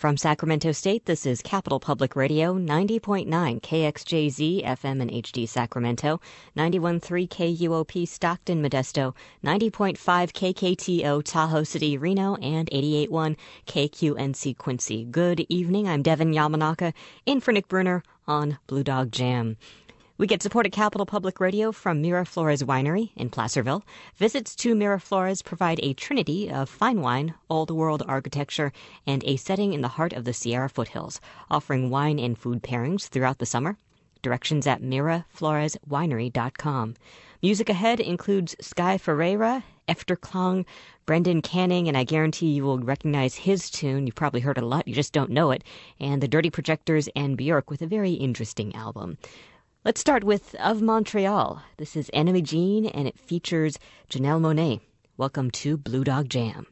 From Sacramento State, this is Capital Public Radio, 90.9 KXJZ FM and HD Sacramento, 91.3 KUOP Stockton Modesto, 90.5 KKTO Tahoe City Reno, and 88.1 KQNC Quincy. Good evening. I'm Devin Yamanaka, in for Nick Bruner on Blue Dog Jam. We get support at Capital Public Radio from Miraflores Winery in Placerville. Visits to Miraflores provide a trinity of fine wine, old world architecture, and a setting in the heart of the Sierra foothills, offering wine and food pairings throughout the summer. Directions at mirafloreswinery.com. Music ahead includes Sky Ferreira, Efterklang, Brendan Canning, and I guarantee you will recognize his tune. You've probably heard a lot, you just don't know it. And the Dirty Projectors and Bjork with a very interesting album. Let's start with Of Montreal. This is Enemy Gene and it features Janelle Monáe. Welcome to Blue Dog Jam.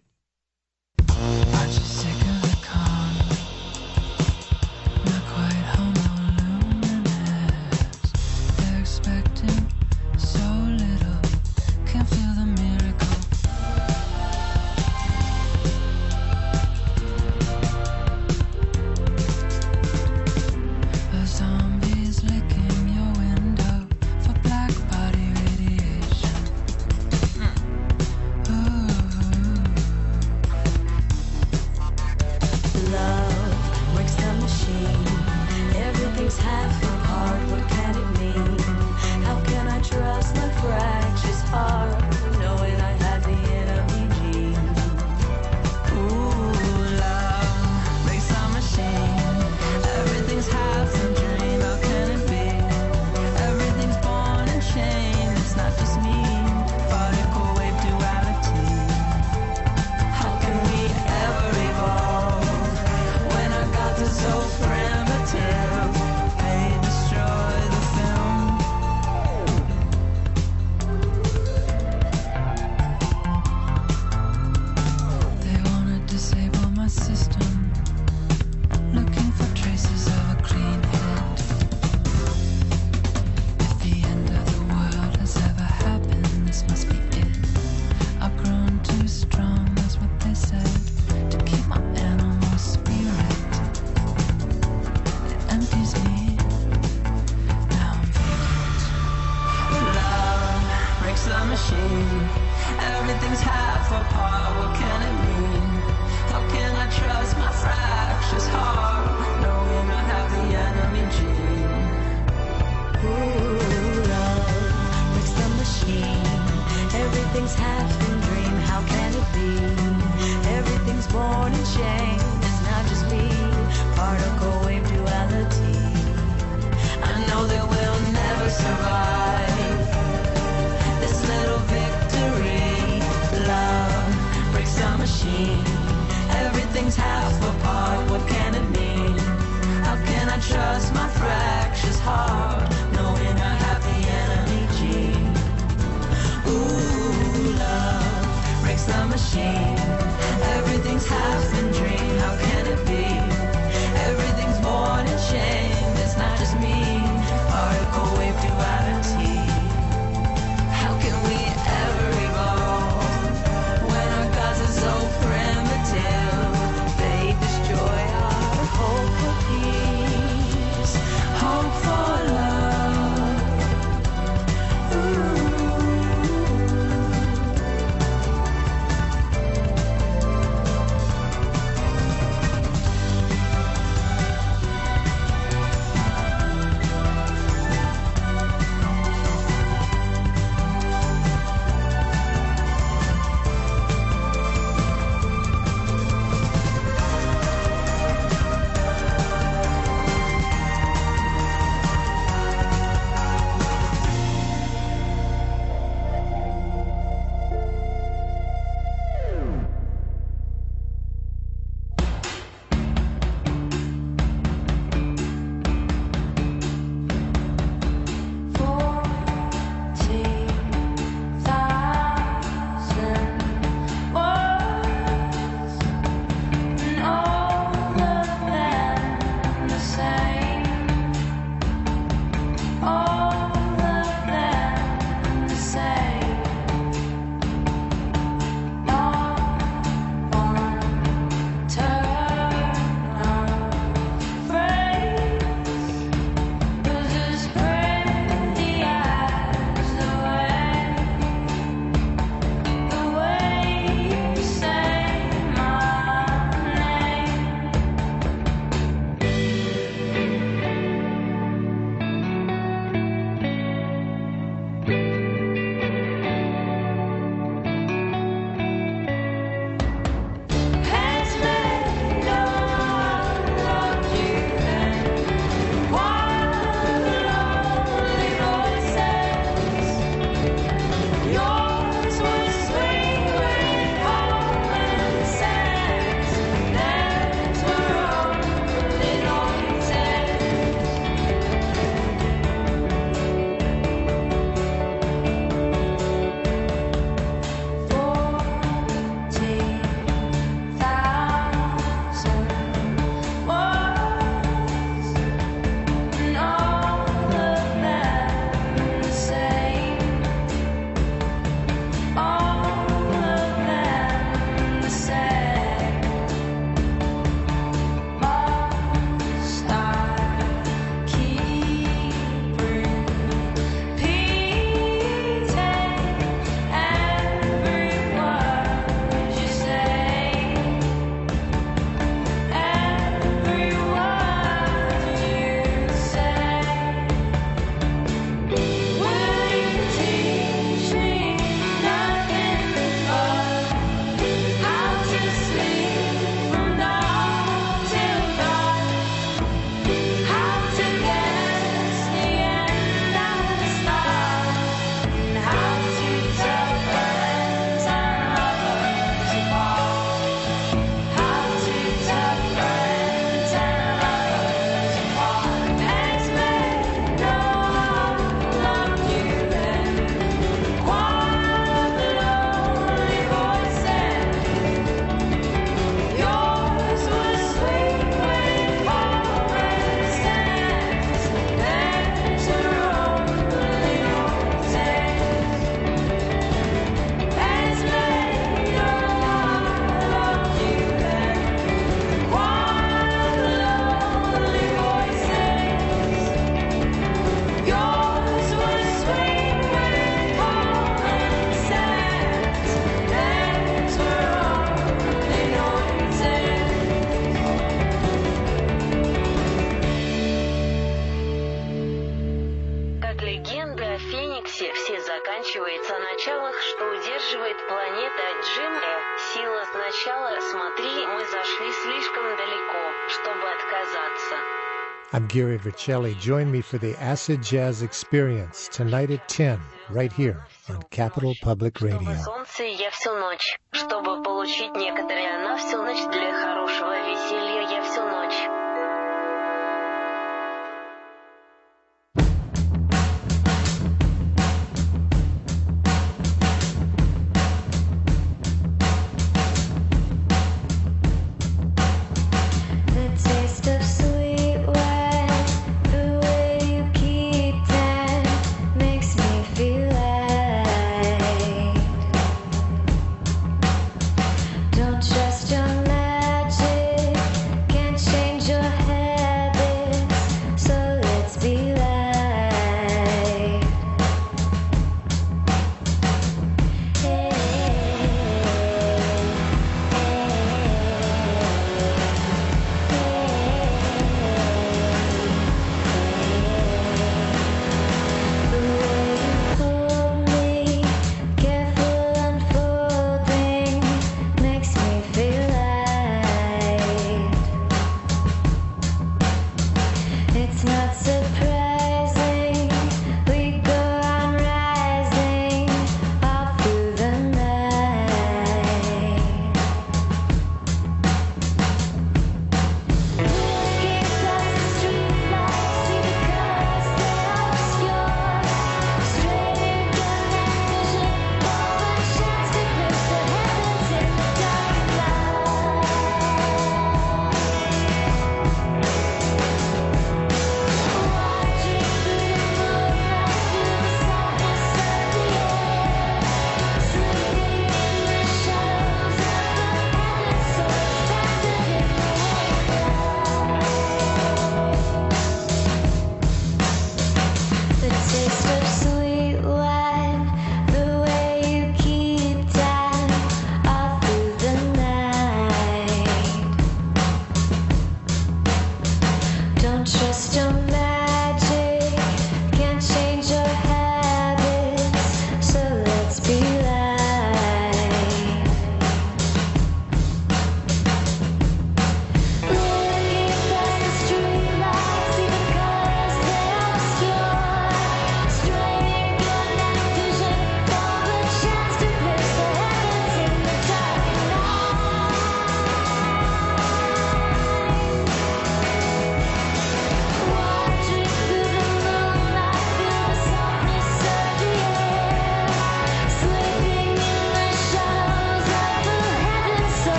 I'm Gary Vercelli. Join me for the Acid Jazz Experience tonight at 10, right here on Capital Public Radio.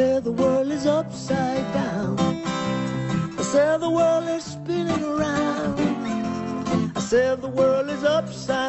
say the world is upside down. I said the world is spinning around. I said the world is upside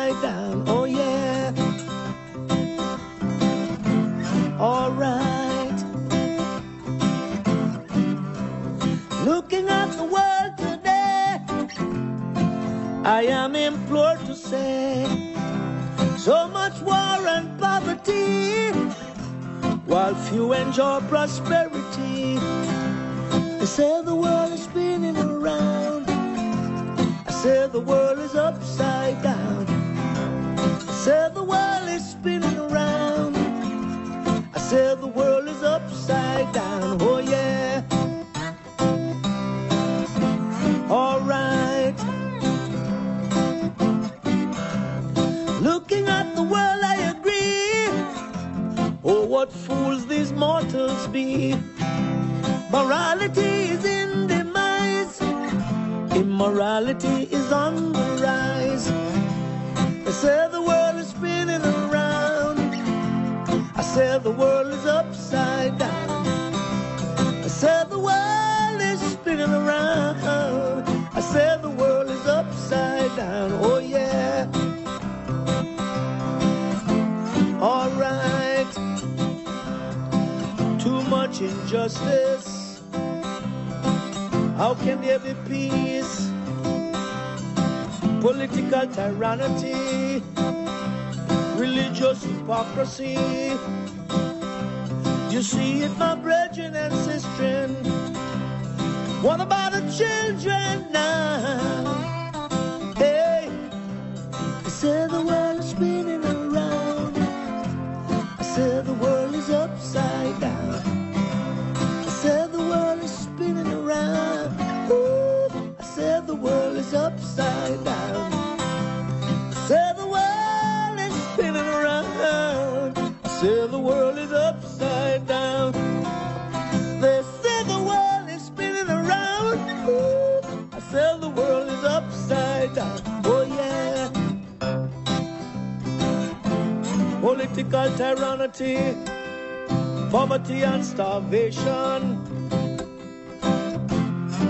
poverty and starvation,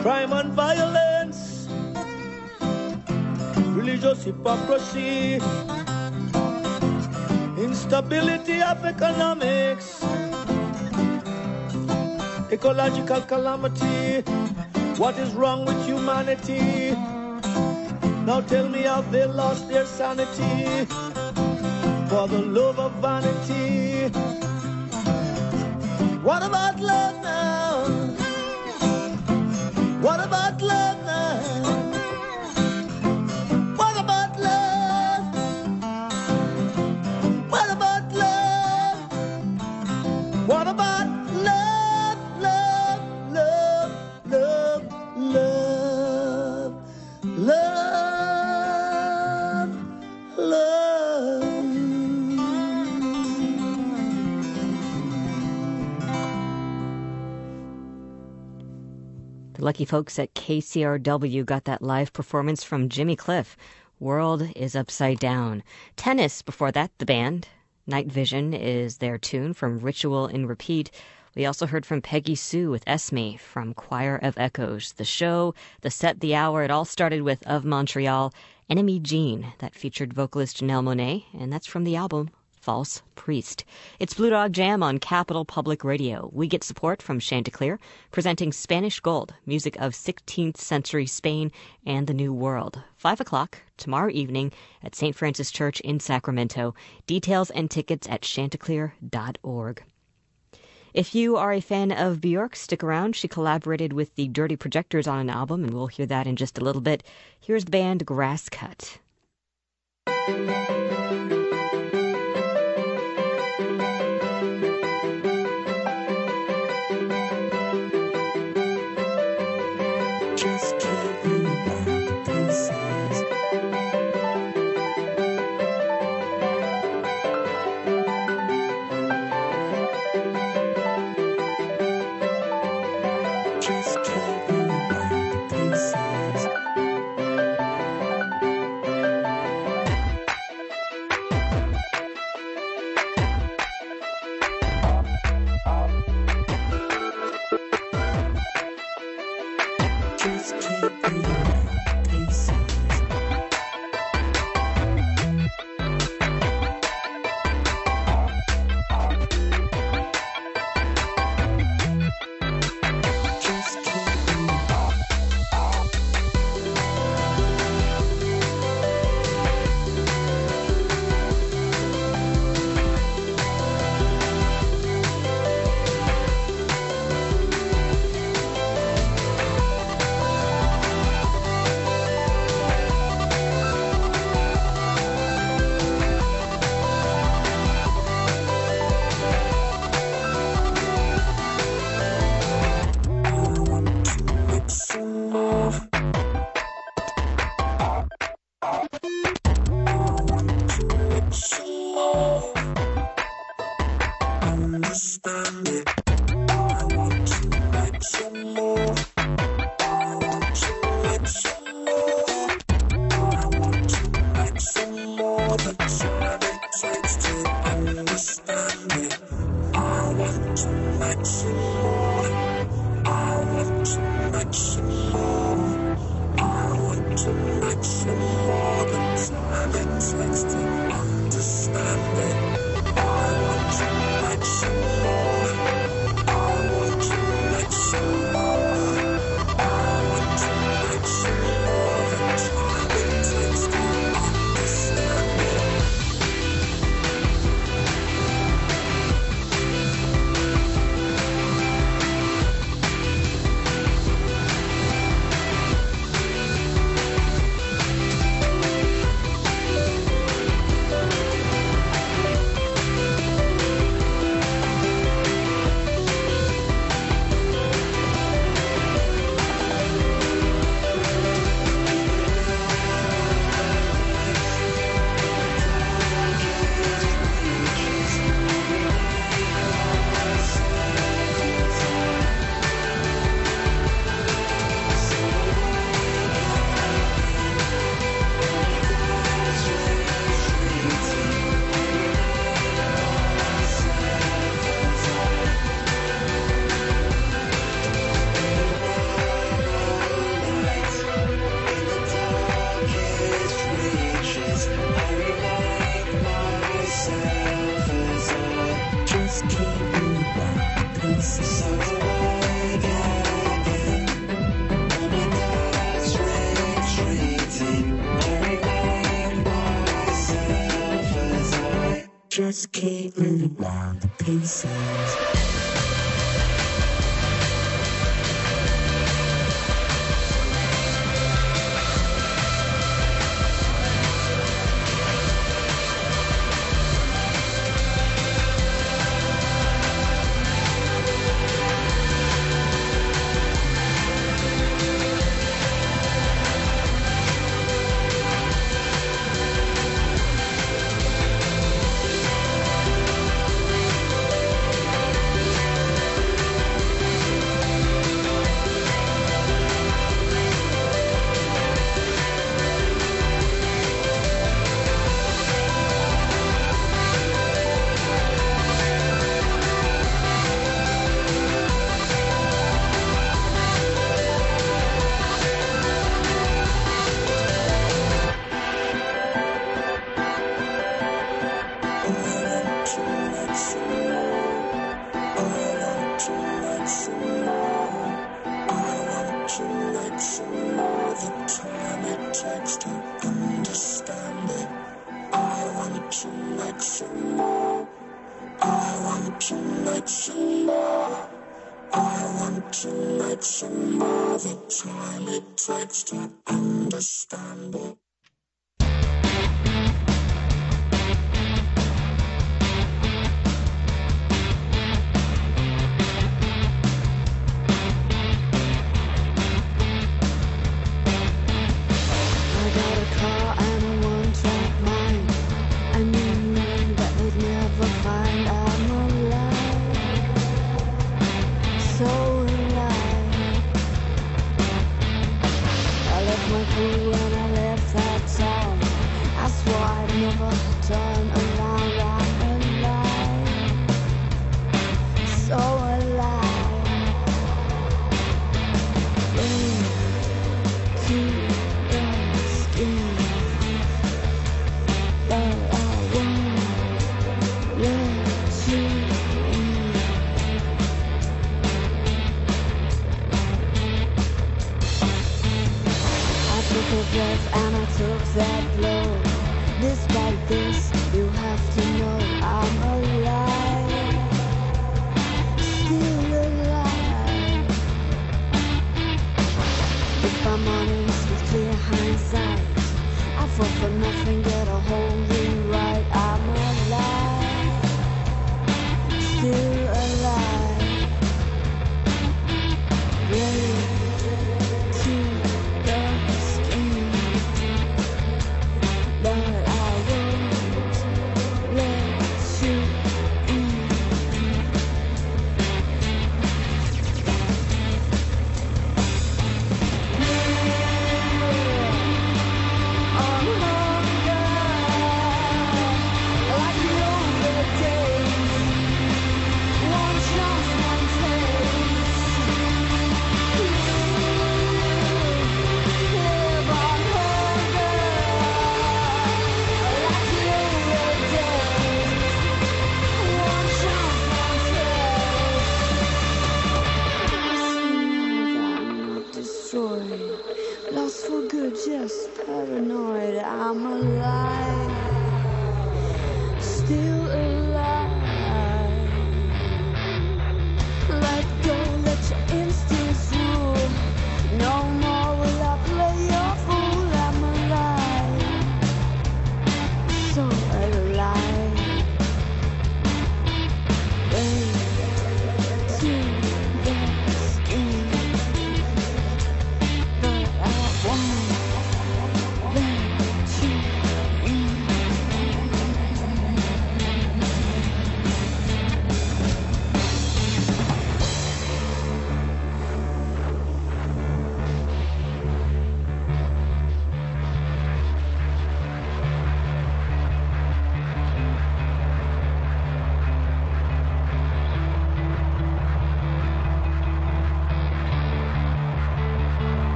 crime and violence, religious hypocrisy, instability of economics, ecological calamity. What is wrong with humanity? Now tell me, have they lost their sanity? For the love of vanity. What about love lucky folks at KCRW got that live performance from Jimmy Cliff. World is Upside Down. Tennis, before that, the band. Night Vision is their tune from Ritual in Repeat. We also heard from Peggy Sue with Esme from Choir of Echoes. The show, the set, the hour, it all started with Of Montreal, Enemy Gene, that featured vocalist Janelle Monáe, and that's from the album False Priest. It's Blue Dog Jam on Capital Public Radio. We get support from Chanticleer, presenting Spanish Gold, music of 16th century Spain and the New World. 5 o'clock tomorrow evening at St. Francis Church in Sacramento. Details and tickets at chanticleer.org. If you are a fan of Bjork, stick around. She collaborated with the Dirty Projectors on an album, and we'll hear that in just a little bit. Here's the band Grasscut.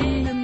From the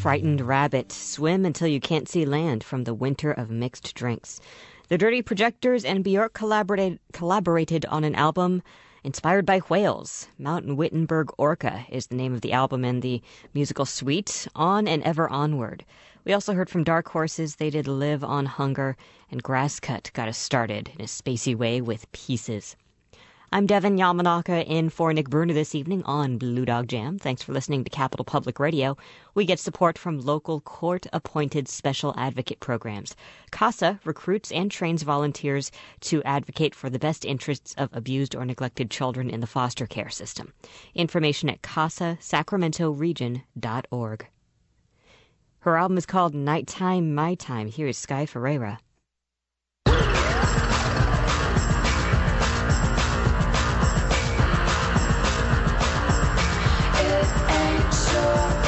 frightened rabbit swim until you can't see land from the winter of mixed drinks. The Dirty Projectors and Bjork collaborated, collaborated on an album inspired by whales. Mountain Wittenberg Orca is the name of the album and the musical suite, On and Ever Onward. We also heard from Dark Horses. They did Live on Hunger, and Grasscut got us started in a spacey way with Pieces. I'm Devin Yamanaka in for Nick Bruner this evening on Blue Dog Jam. Thanks for listening to Capital Public Radio. We get support from local court appointed special advocate programs. CASA recruits and trains volunteers to advocate for the best interests of abused or neglected children in the foster care system. Information at casasacramentoregion.org. Her album is called Nighttime My Time. Here is Sky Ferreira. Bye.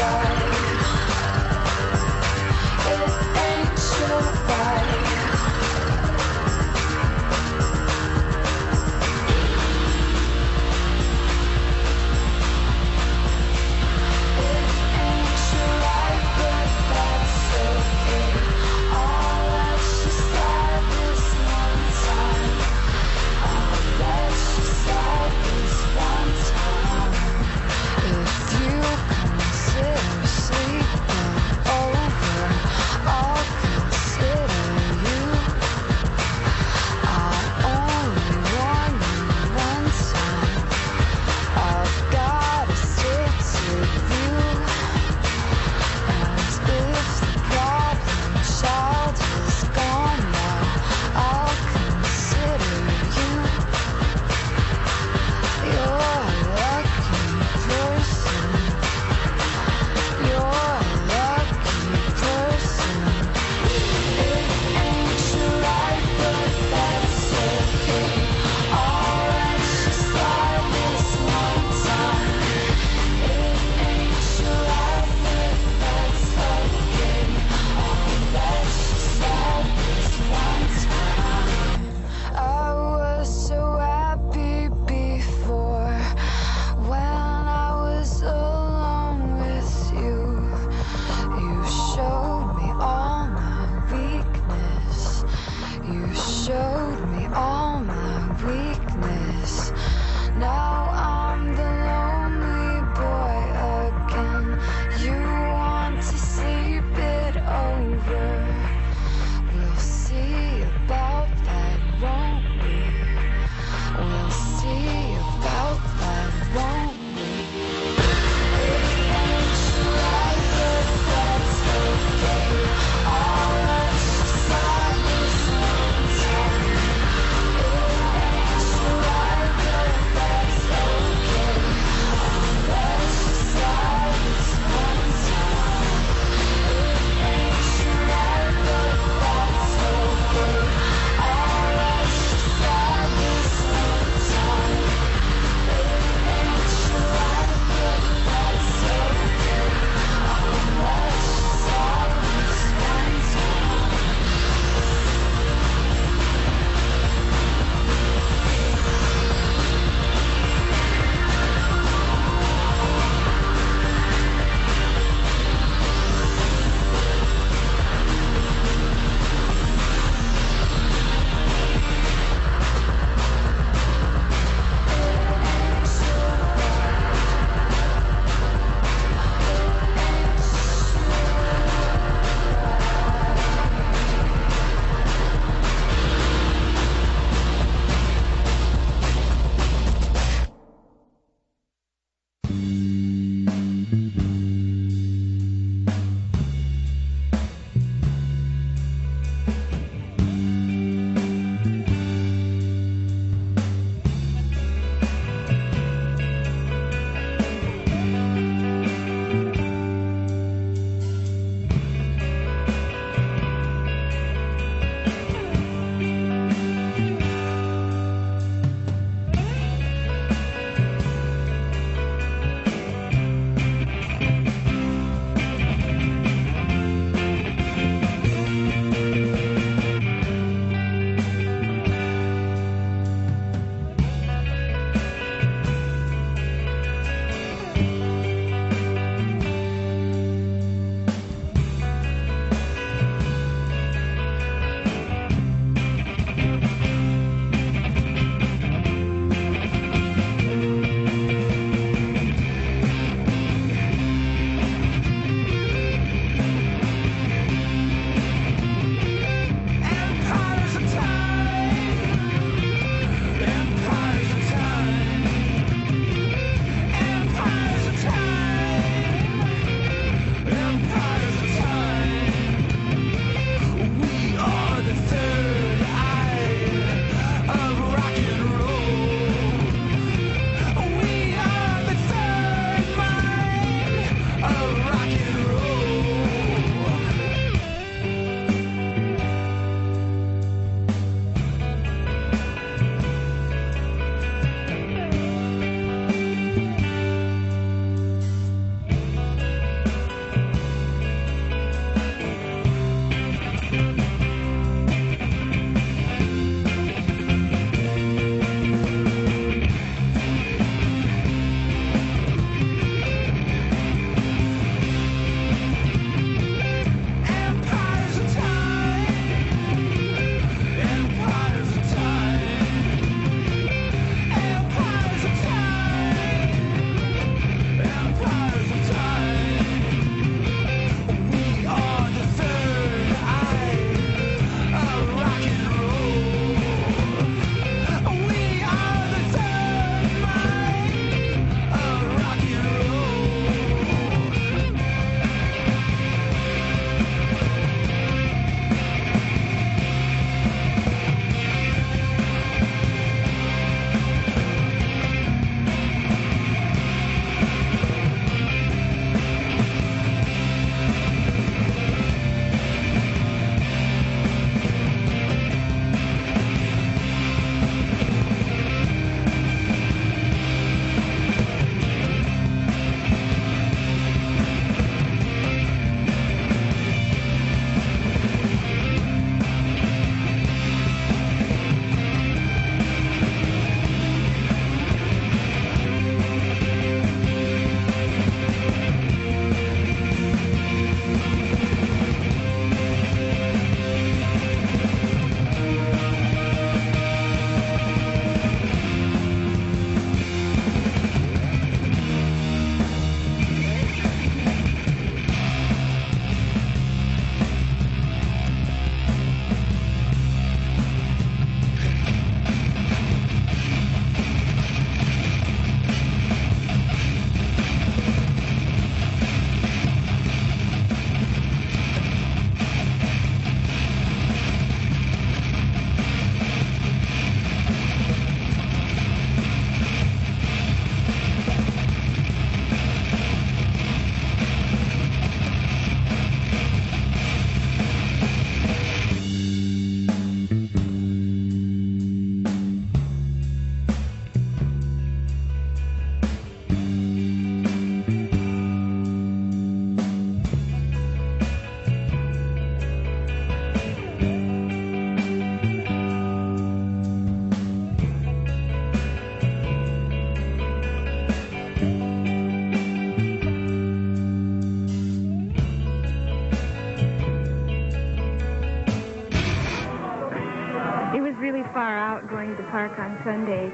Sundays.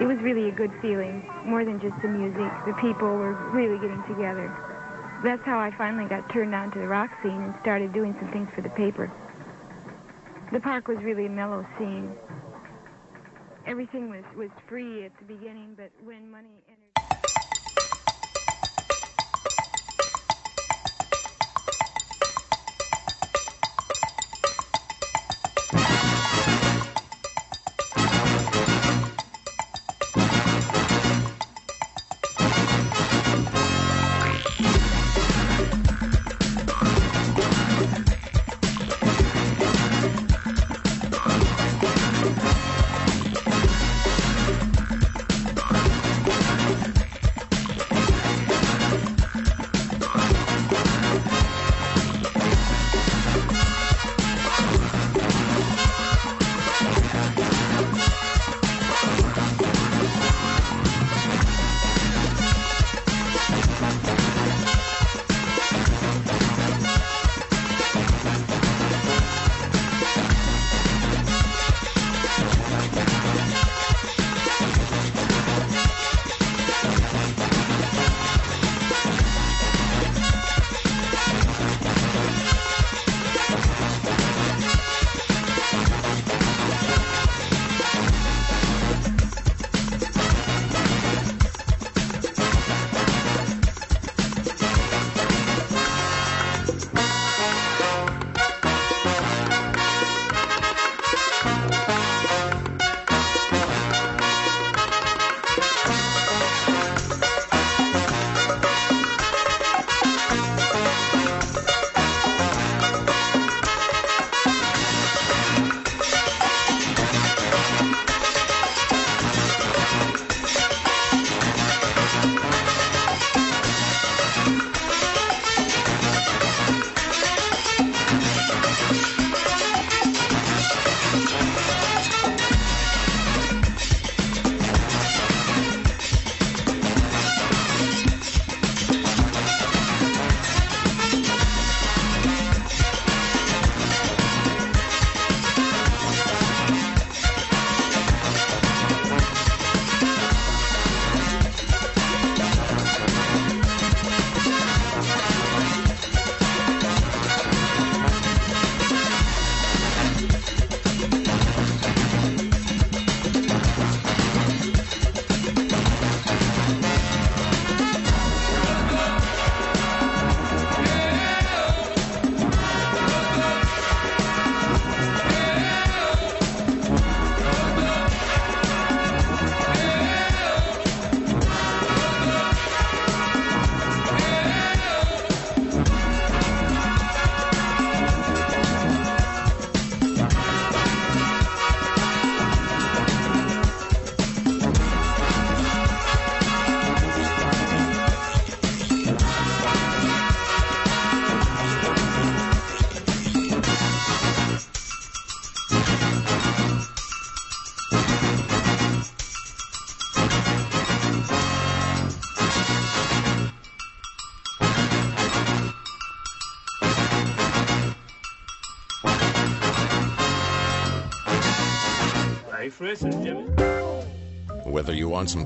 It was really a good feeling, more than just the music. The people were really getting together. That's how I finally got turned on to the rock scene and started doing some things for the paper. The park was really a mellow scene. Everything was, was free at the beginning, but when money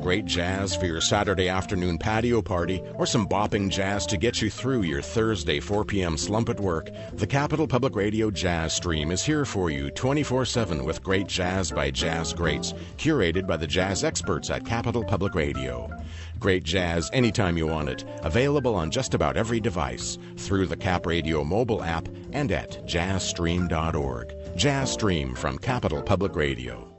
great jazz for your Saturday afternoon patio party or some bopping jazz to get you through your Thursday 4 p.m. slump at work, the Capital Public Radio Jazz Stream is here for you 24 7 with great jazz by jazz greats, curated by the jazz experts at Capital Public Radio. Great jazz anytime you want it, available on just about every device, through the Cap Radio mobile app and at jazzstream.org. Jazz Stream from Capital Public Radio.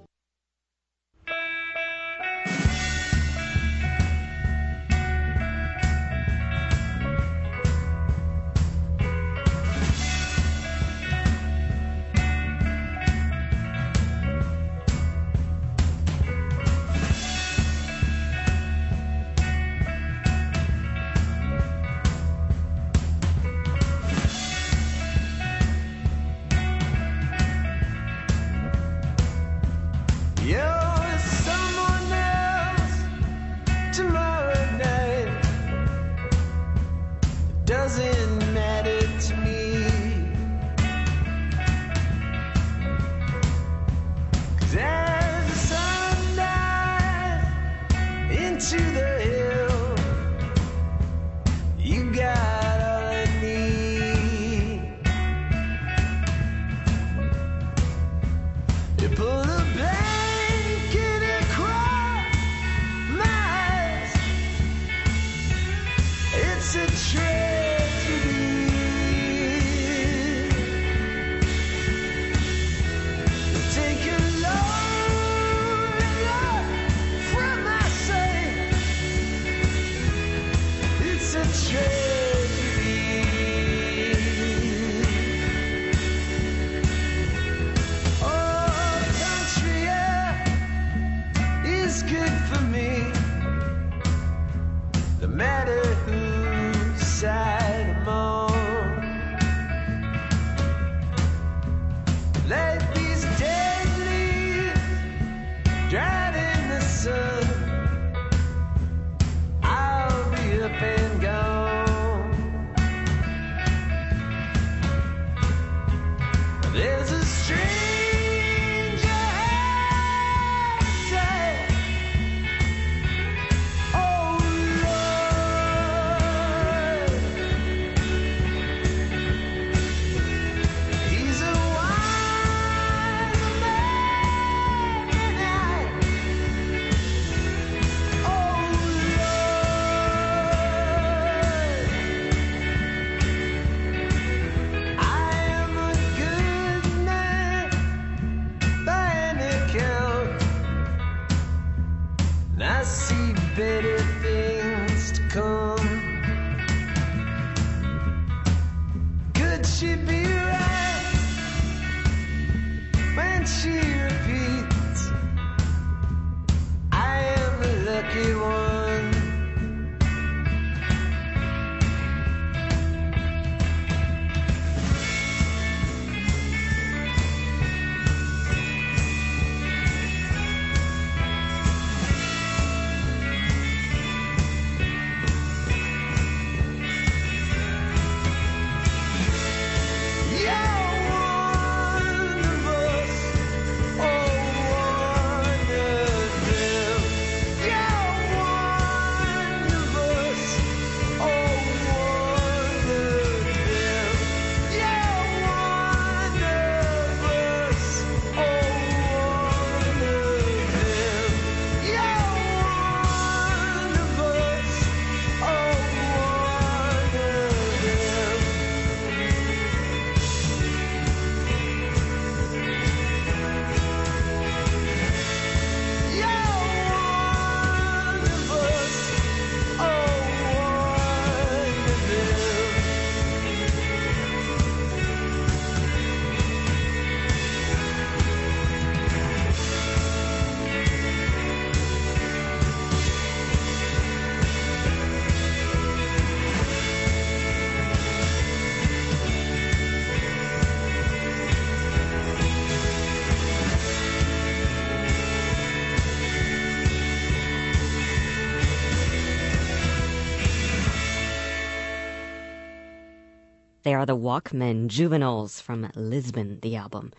They are the Walkmen Juveniles from Lisbon, the album.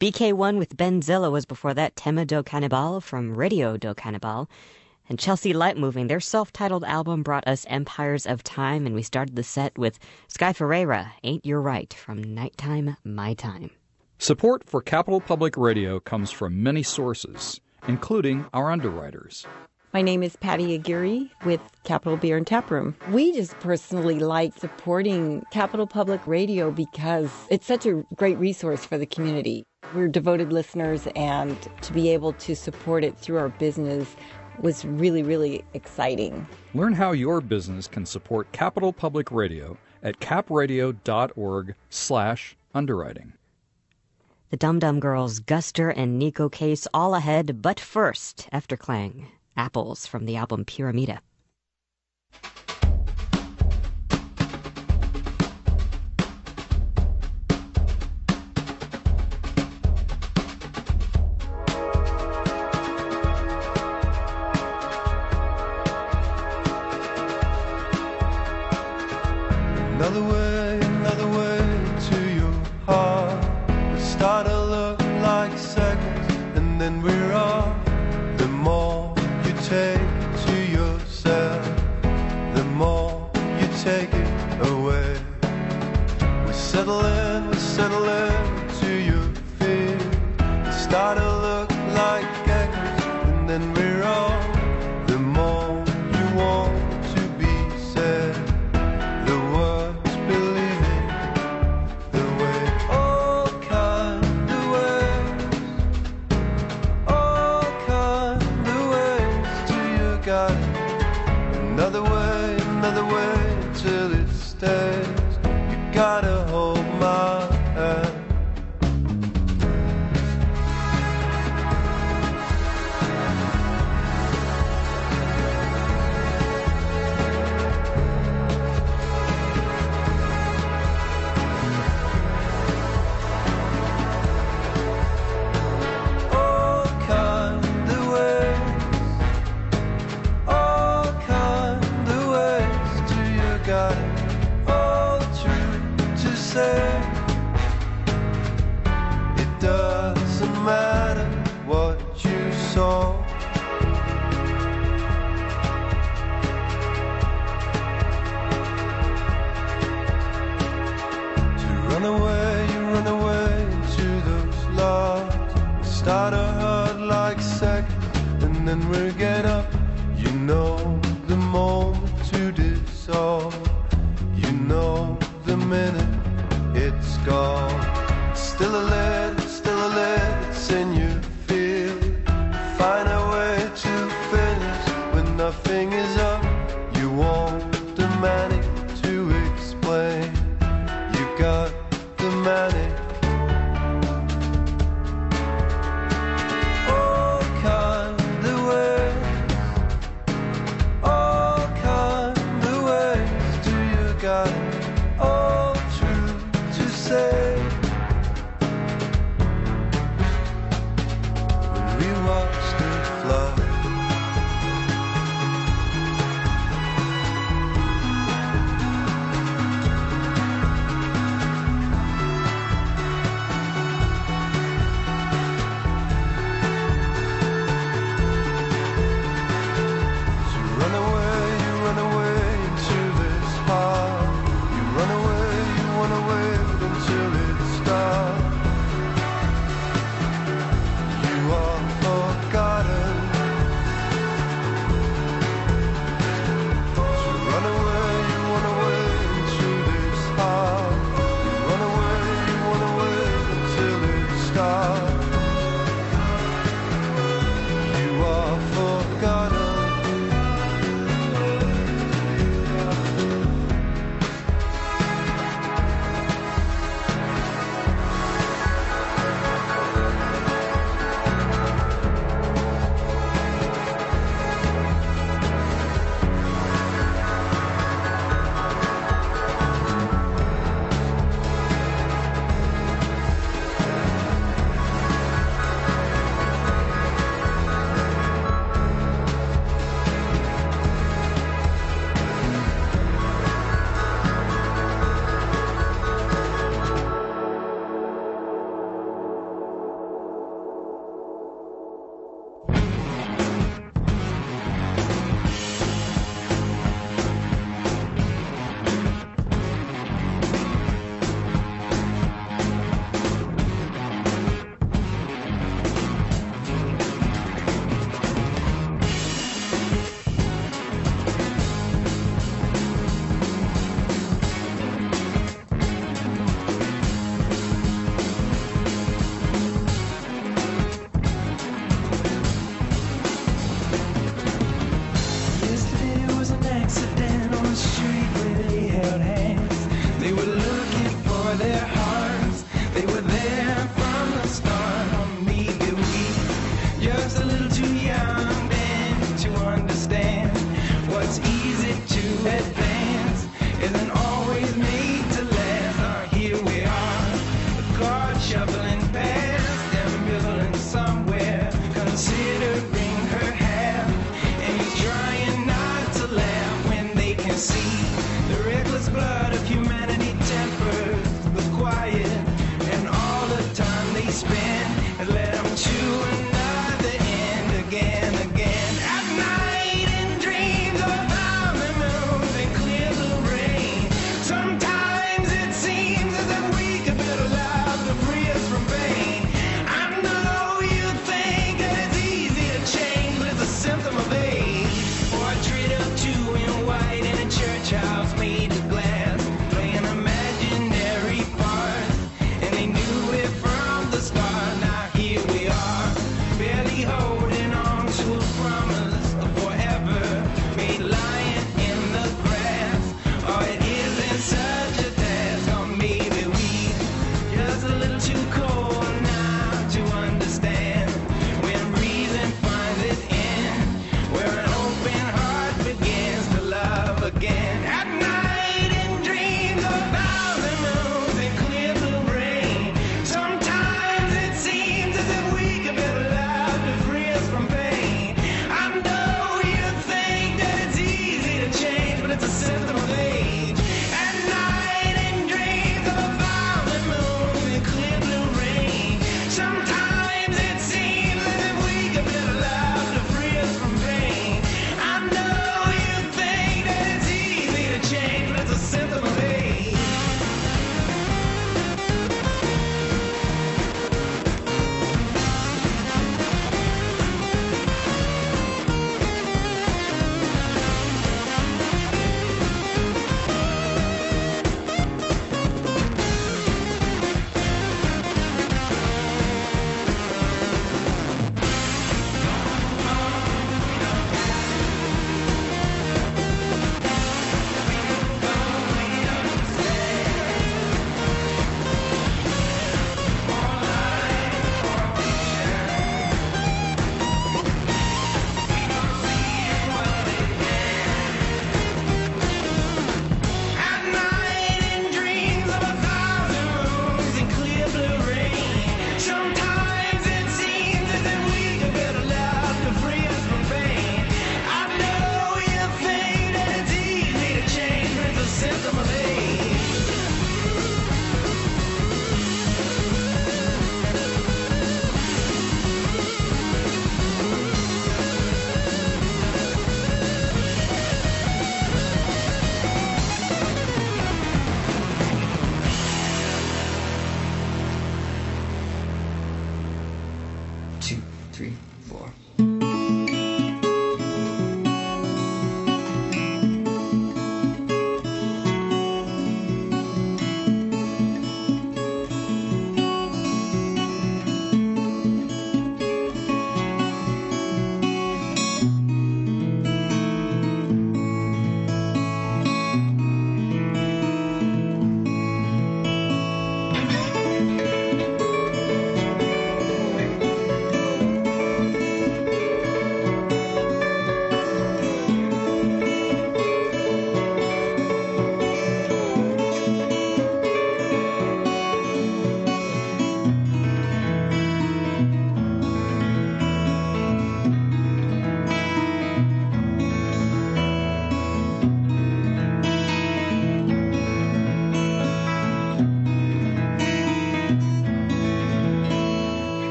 BK1 with Ben Zilla was before that Tema do Canibal from Radio do Canibal. And Chelsea Light Moving, their self titled album brought us Empires of Time, and we started the set with Sky Ferreira, Ain't You Right, from Nighttime, My Time. Support for Capital Public Radio comes from many sources, including our underwriters. My name is Patty Aguirre with Capital Beer and Tap Room. We just personally like supporting Capital Public Radio because it's such a great resource for the community. We're devoted listeners, and to be able to support it through our business was really, really exciting. Learn how your business can support Capital Public Radio at capradio.org slash underwriting. The Dum Dum Girls, Guster and Neko Case, all ahead, but first, Efterklang, Apples from the album Piramida.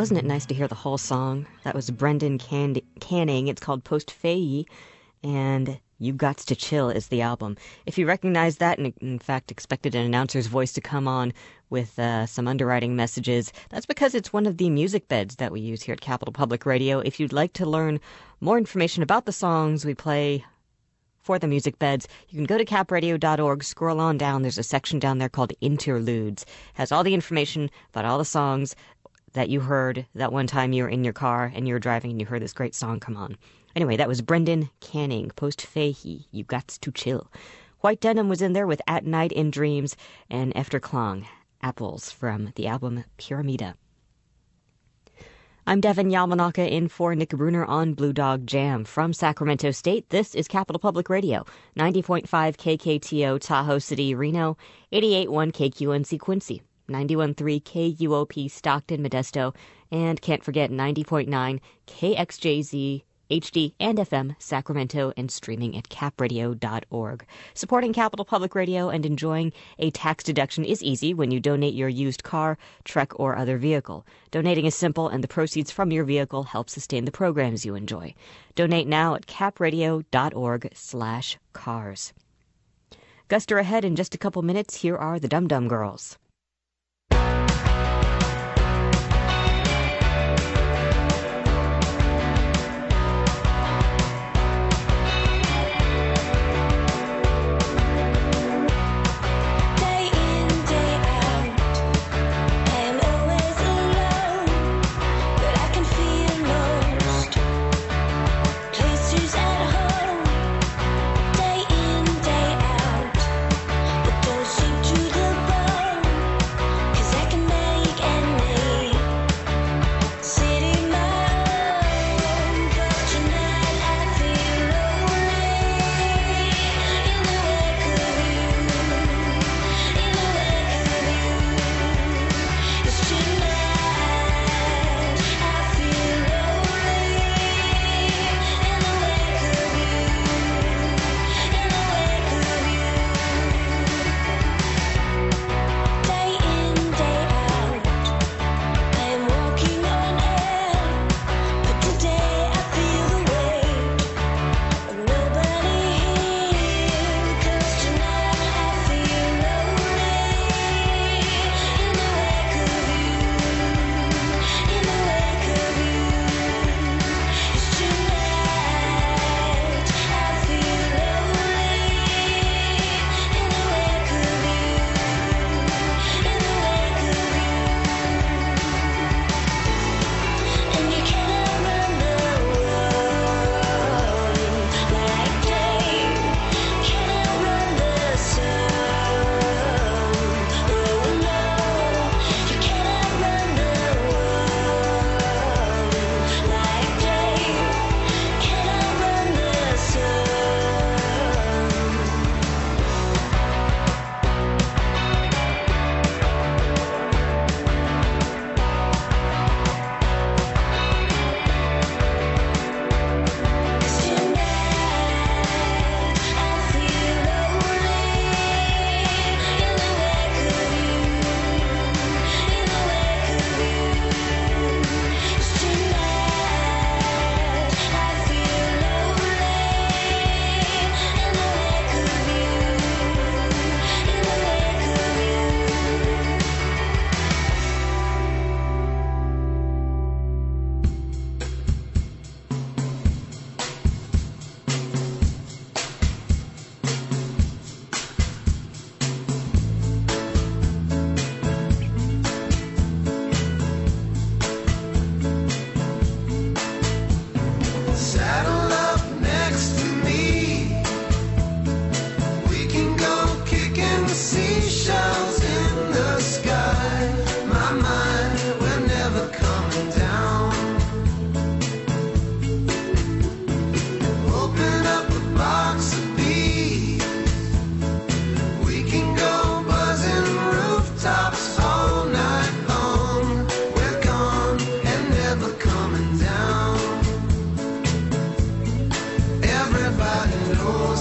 Wasn't it nice to hear the whole song? That was Brendan Can- Canning. It's called Post Fei, and You Gots to Chill is the album. If you recognize that and, in fact, expected an announcer's voice to come on with uh, some underwriting messages, that's because it's one of the music beds that we use here at Capital Public Radio. If you'd like to learn more information about the songs we play for the music beds, you can go to capradio.org, scroll on down. There's a section down there called Interludes. It has all the information about all the songs that you heard that one time you were in your car and you were driving and you heard this great song come on. Anyway, that was Brendan Canning, Post Fahey, You Gots to Chill. White Denim was in there with At Night in Dreams and Efterklang, Apples from the album Piramida. I'm Devin Yamanaka in for Nick Bruner on Blue Dog Jam from Sacramento State. This is Capital Public Radio, 90.5 KKTO Tahoe City, Reno, 88.1 KQNC Quincy. 91.3 KUOP Stockton, Modesto, and can't forget 90.9 KXJZ HD and FM Sacramento and streaming at capradio.org. Supporting Capital Public Radio and enjoying a tax deduction is easy when you donate your used car, truck, or other vehicle. Donating is simple and the proceeds from your vehicle help sustain the programs you enjoy. Donate now at capradio.org slash cars. Guster ahead in just a couple minutes. Here are the Dum Dum Girls. Lord.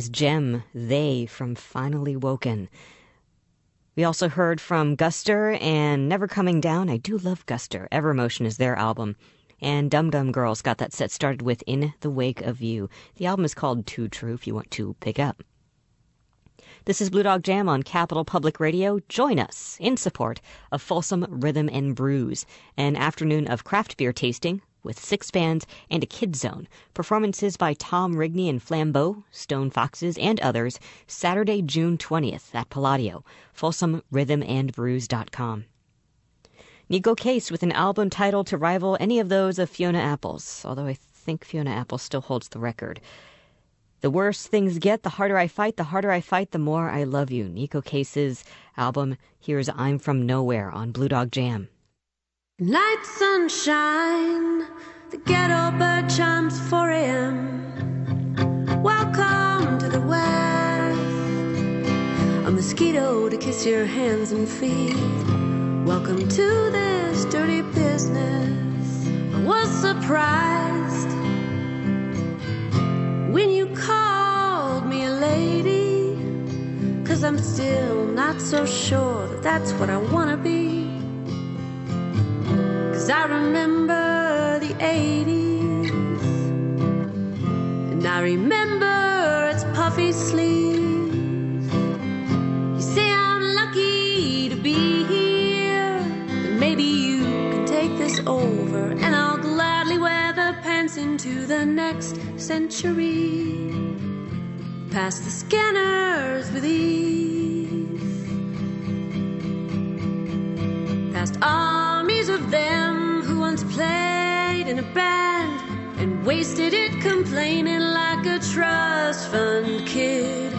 That is Jem, They from Finally Woken. We also heard from Guster and Never Coming Down. I do love Guster. Evermotion is their album. And Dum Dum Girls got that set started with In the Wake of You. The album is called Too True if you want to pick up. This is Blue Dog Jam on Capital Public Radio. Join us in support of Folsom Rhythm and Brews, an afternoon of craft beer tasting with six bands and a kids zone. Performances by Tom Rigney and Flambeau, Stone Foxes, and others. Saturday, June 20th at Palladio. FolsomRhythmandBrews.com. Neko Case with an album title to rival any of those of Fiona Apple's, although I think Fiona Apple still holds the record. The worse things get, the harder I fight, the harder I fight, the more I love you. Neko Case's album, here's I'm From Nowhere on Blue Dog Jam. Light sunshine, the ghetto bird chimes 4 a.m. Welcome to the West. A mosquito to kiss your hands and feet. Welcome to this dirty business. I was surprised when you called me a lady. Cause I'm still not so sure that that's what I wanna be. Cause I remember the 80s. And I remember its puffy sleeves. You say I'm lucky to be here. Then maybe you can take this over. And I'll gladly wear the pants into the next century. Past the scanners with ease. Past armies of them once played in a band and wasted it complaining like a trust fund kid.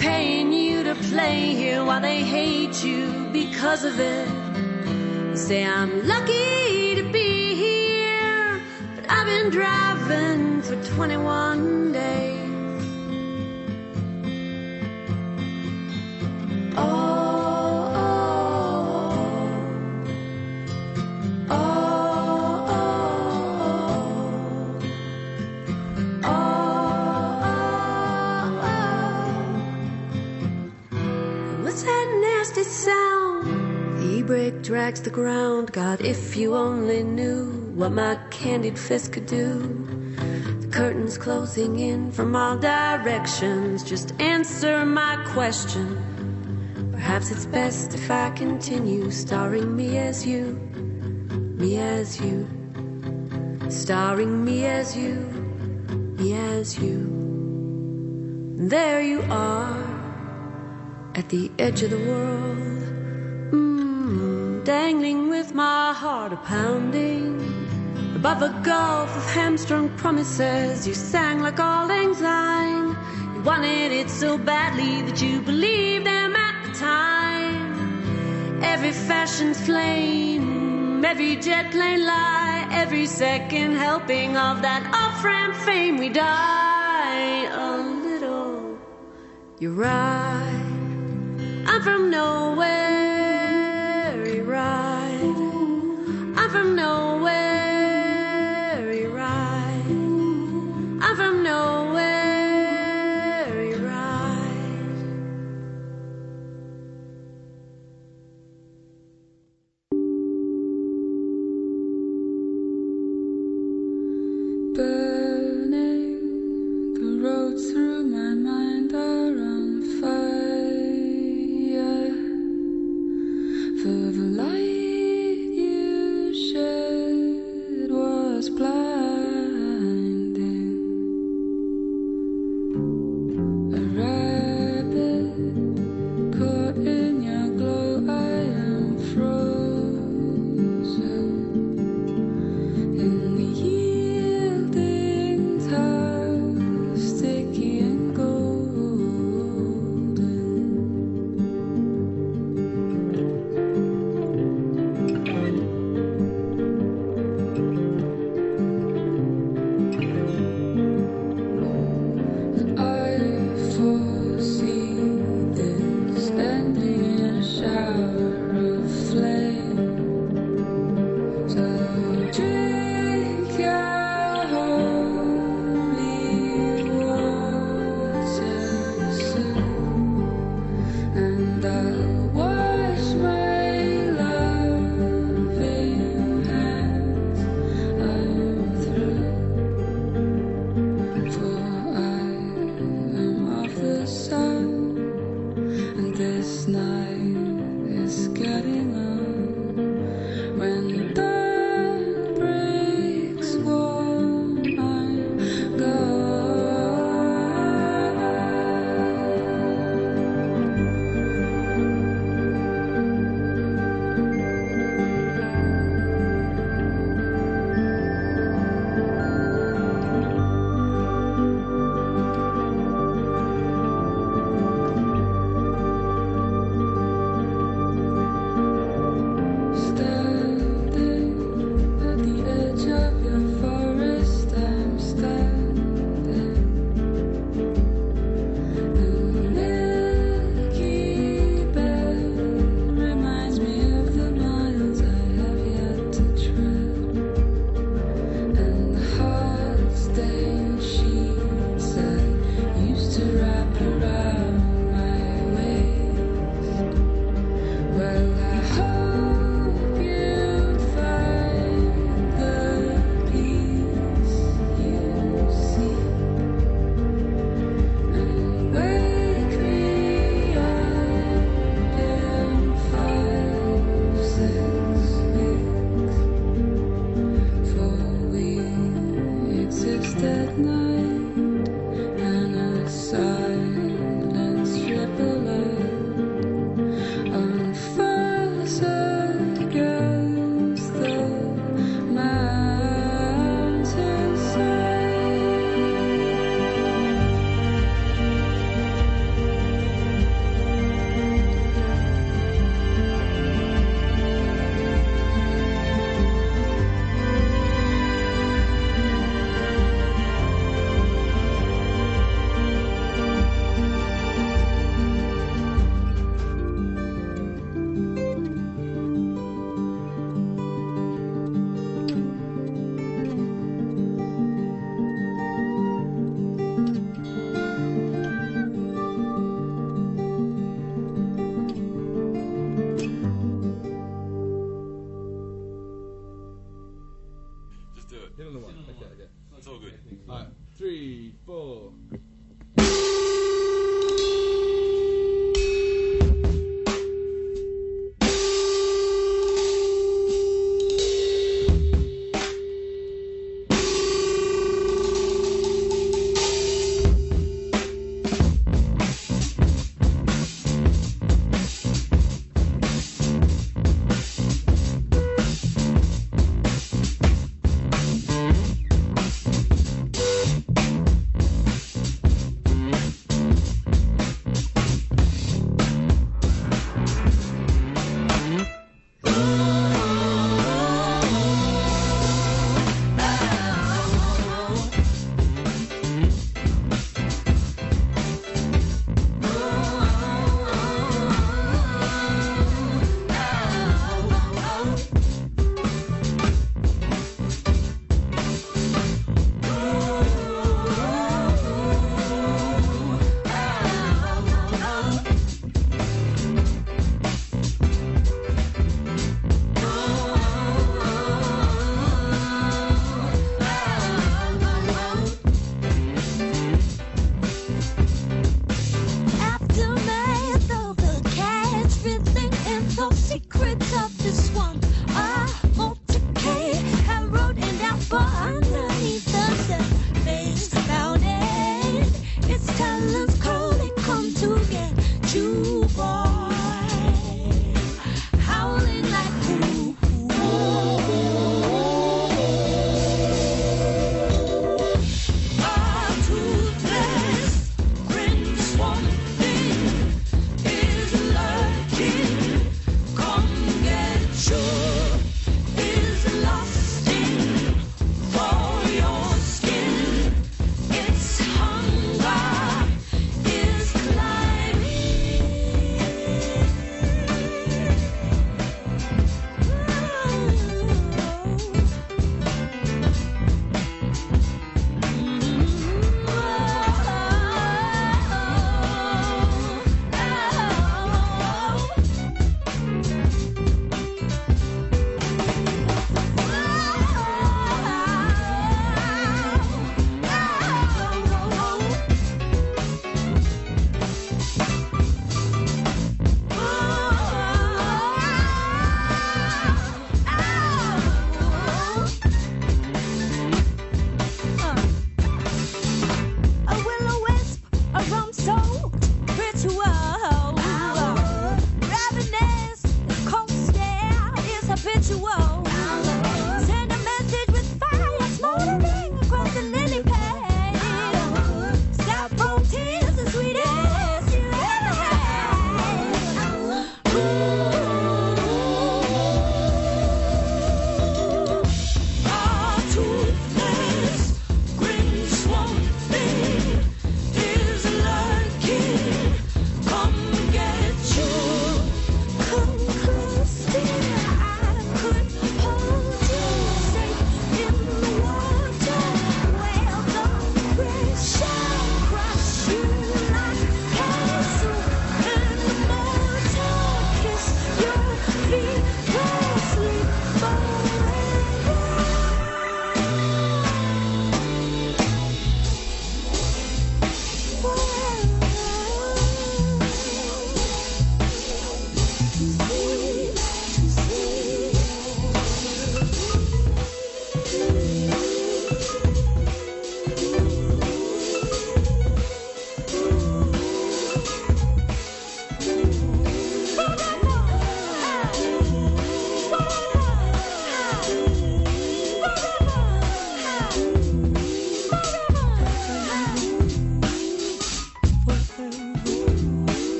Paying you to play here while they hate you because of it. Say I'm lucky to be here, but I've been driving for 21 days. Oh, drags the ground. God, if you only knew what my candied fist could do. The curtains closing in from all directions. Just answer my question. Perhaps it's best if I continue starring me as you, me as you, starring me as you, me as you. And there you are at the edge of the world, dangling with my heart a pounding. Above a gulf of hamstrung promises, you sang like all lang. You wanted it so badly that you believed them at the time. Every fashion's flame, every jet plane lie, every second helping of that off-ramp fame. We die a little. You're right. I'm from nowhere, I'm from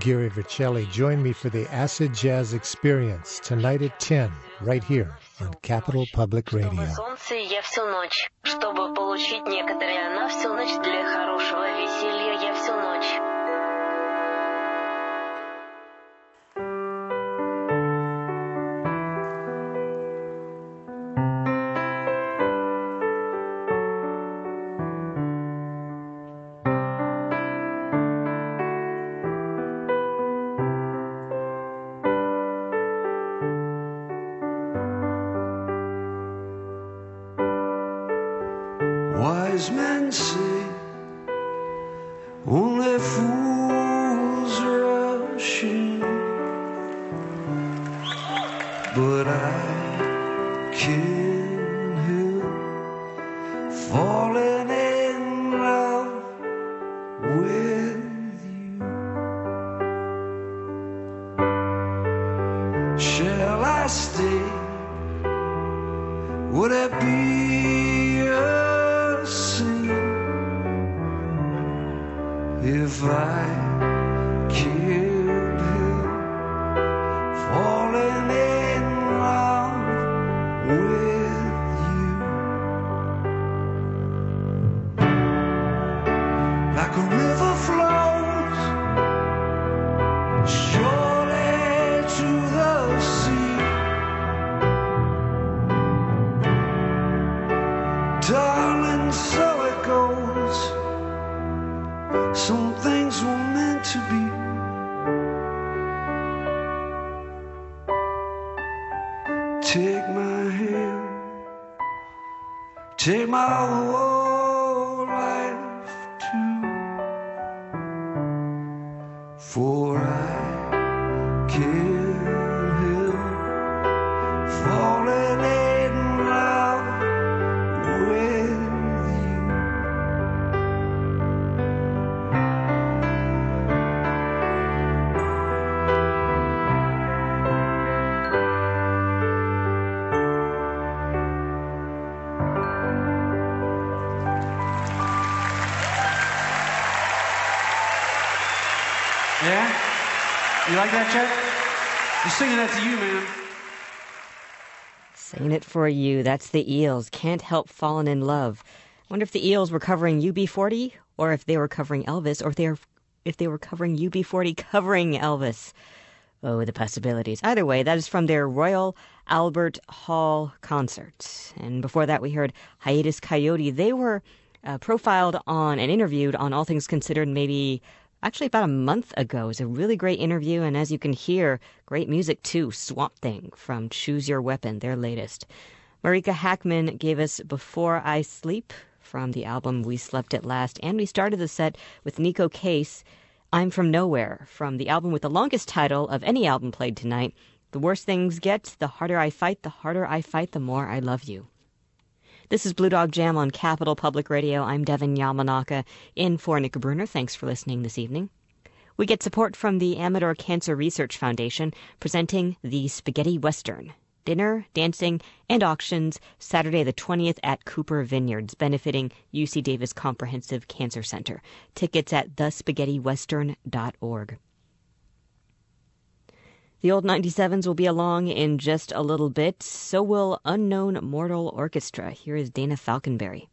Gary Vercelli. Join me for the Acid Jazz Experience tonight at 10, right here on Capital Public Radio. Солнце я всю ночь. Чтобы получить некоторые на всю ночь для хорошего веселья я всю ночь. Like that, Chet? Just singing that to you, man. Singing it for you. That's the Eels. Can't help falling in love. Wonder if the Eels were covering UB40 or if they were covering Elvis or if they were, if they were covering UB40 covering Elvis. Oh, the possibilities. Either way, that is from their Royal Albert Hall concert. And before that, we heard Hiatus Kaiyote. They were uh, profiled on and interviewed on All Things Considered maybe actually about a month ago. It was a really great interview, and as you can hear, great music too. Swamp Thing from Choose Your Weapon, their latest. Marika Hackman gave us Before I Sleep from the album We Slept at Last, and we started the set with Neko Case, I'm From Nowhere, from the album with the longest title of any album played tonight. The worse things get, the harder I fight, the harder I fight, the more I love you. This is Blue Dog Jam on Capital Public Radio. I'm Devin Yamanaka in for Nick Bruner. Thanks for listening this evening. We get support from the Amador Cancer Research Foundation presenting the Spaghetti Western. Dinner, dancing, and auctions Saturday the 20th at Cooper Vineyards, benefiting UC Davis Comprehensive Cancer Center. Tickets at thespaghettiwestern.org. The old 97s will be along in just a little bit. So will Unknown Mortal Orchestra. Here is Dana Falconberry.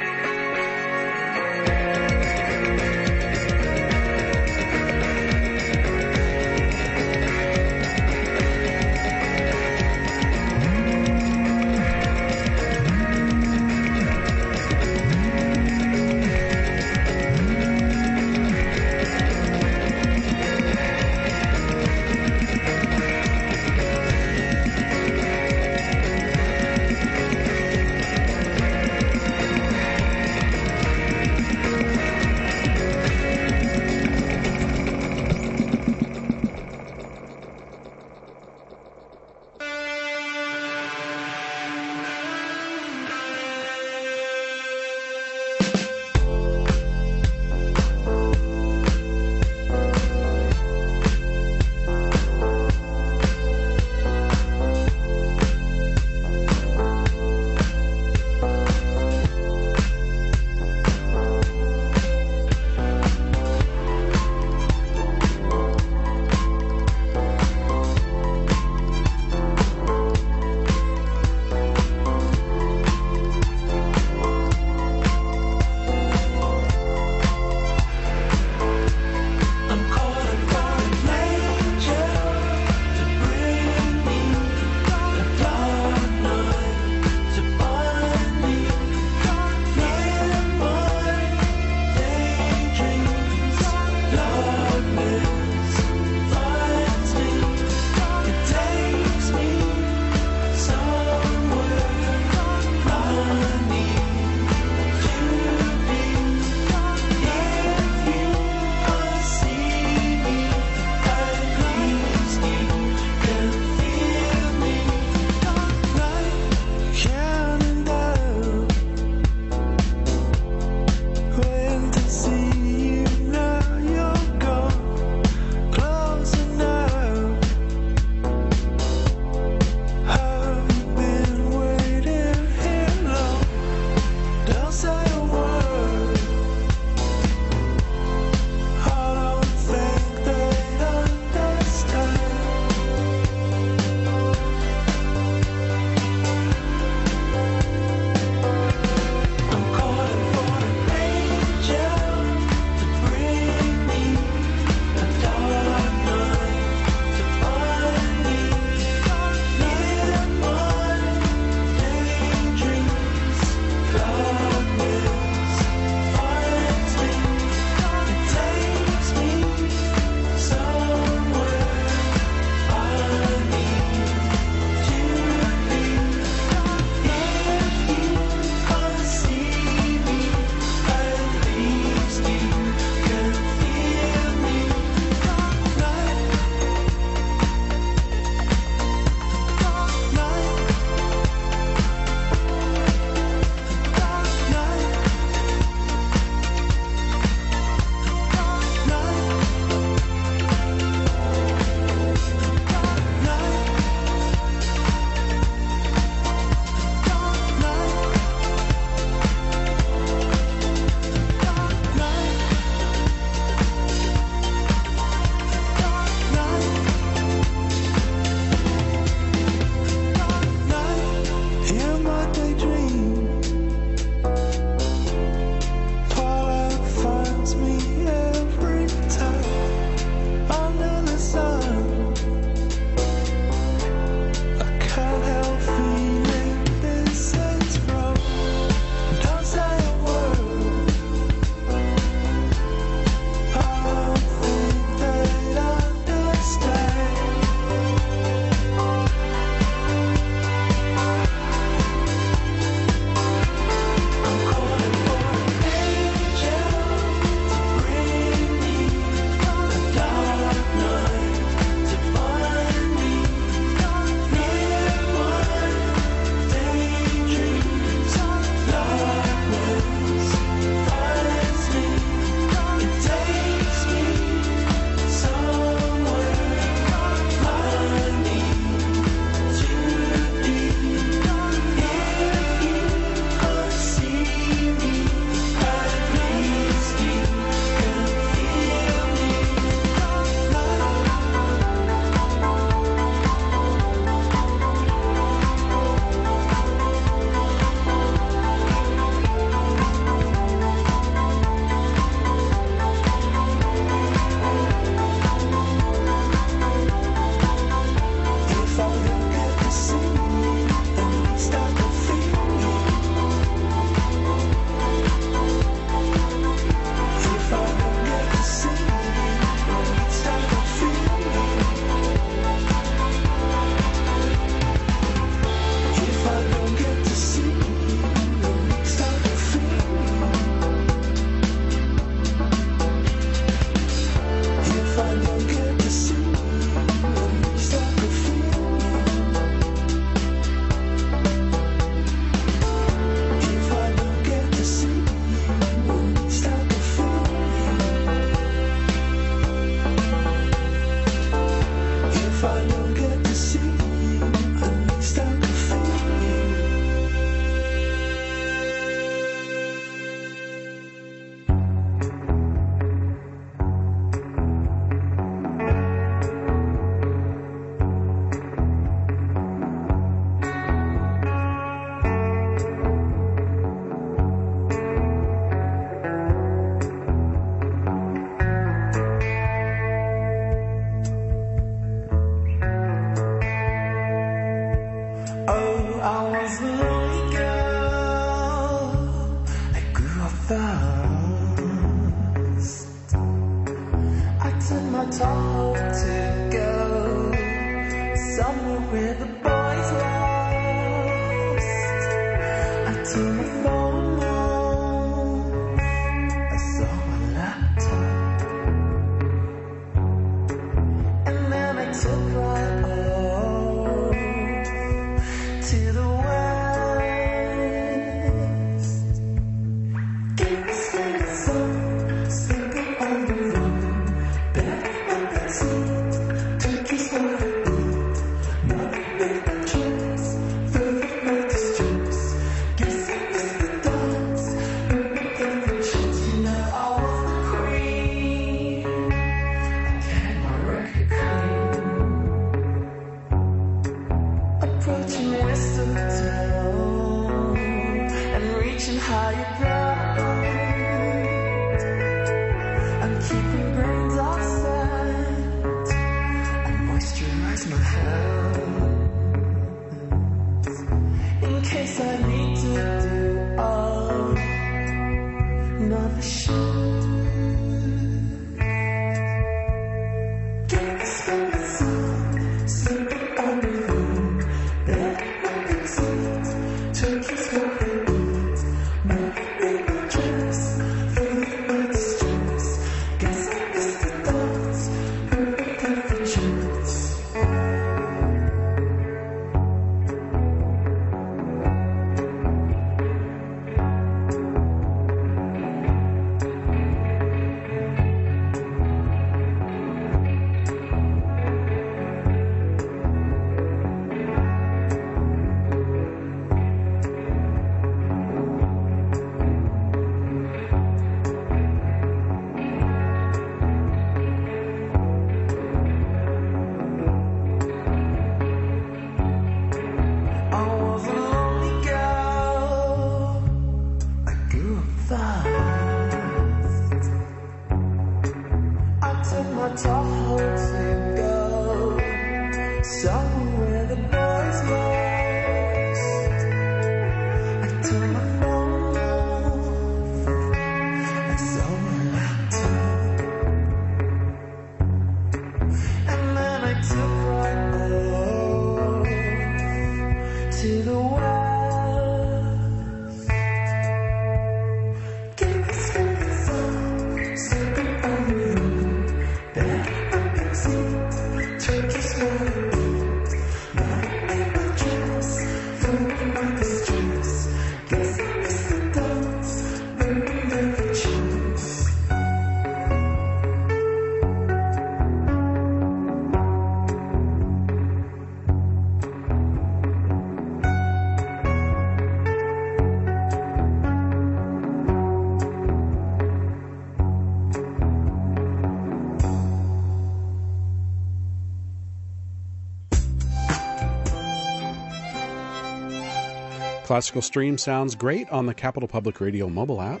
Classical Stream sounds great on the Capital Public Radio mobile app.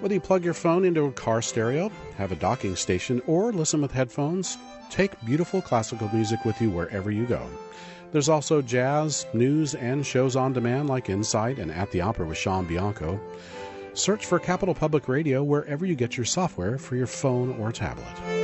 Whether you plug your phone into a car stereo, have a docking station, or listen with headphones, take beautiful classical music with you wherever you go. There's also jazz, news, and shows on demand like Insight and At the Opera with Sean Bianco. Search for Capital Public Radio wherever you get your software for your phone or tablet.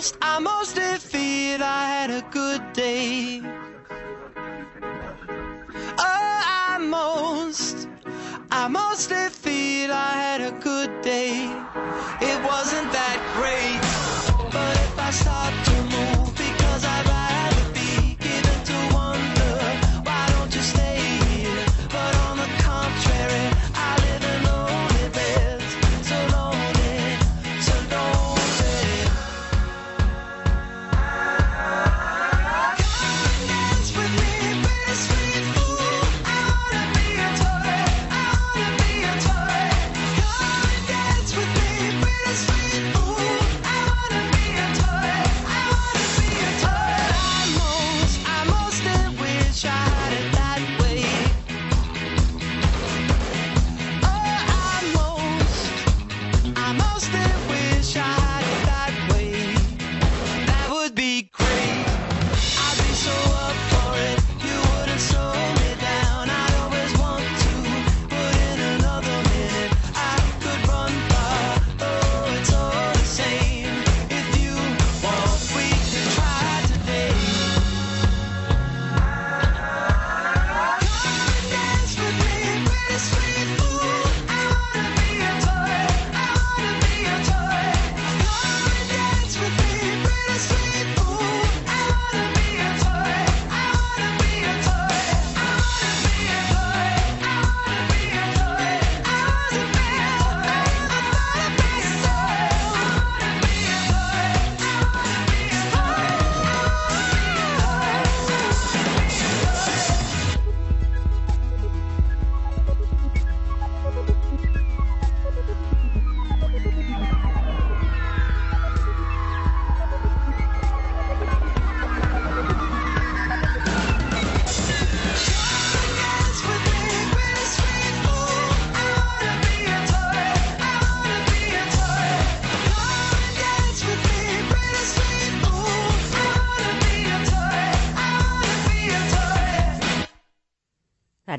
almost, I mostly feel I had a good day. Oh, I most, I mostly feel I had a good day. It wasn't that great.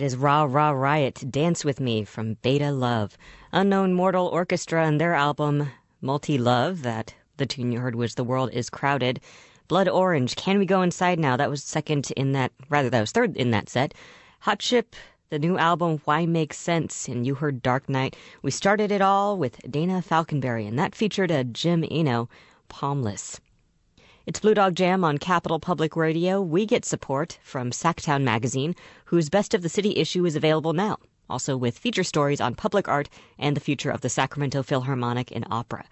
That is Ra Ra Riot, Dance With Me from Beta Love. Unknown Mortal Orchestra and their album Multi Love, that the tune you heard was The World Is Crowded. Blood Orange, Can We Go Inside Now? That was second in that, rather, that was third in that set. Hot Chip, the new album Why Make Sense, and you heard Dark Night. We started it all with Dana Falconberry, and that featured a Jim Eno, Palmless. It's Blue Dog Jam on Capital Public Radio. We get support from Sactown Magazine, whose Best of the City issue is available now, also with feature stories on public art and the future of the Sacramento Philharmonic and Opera.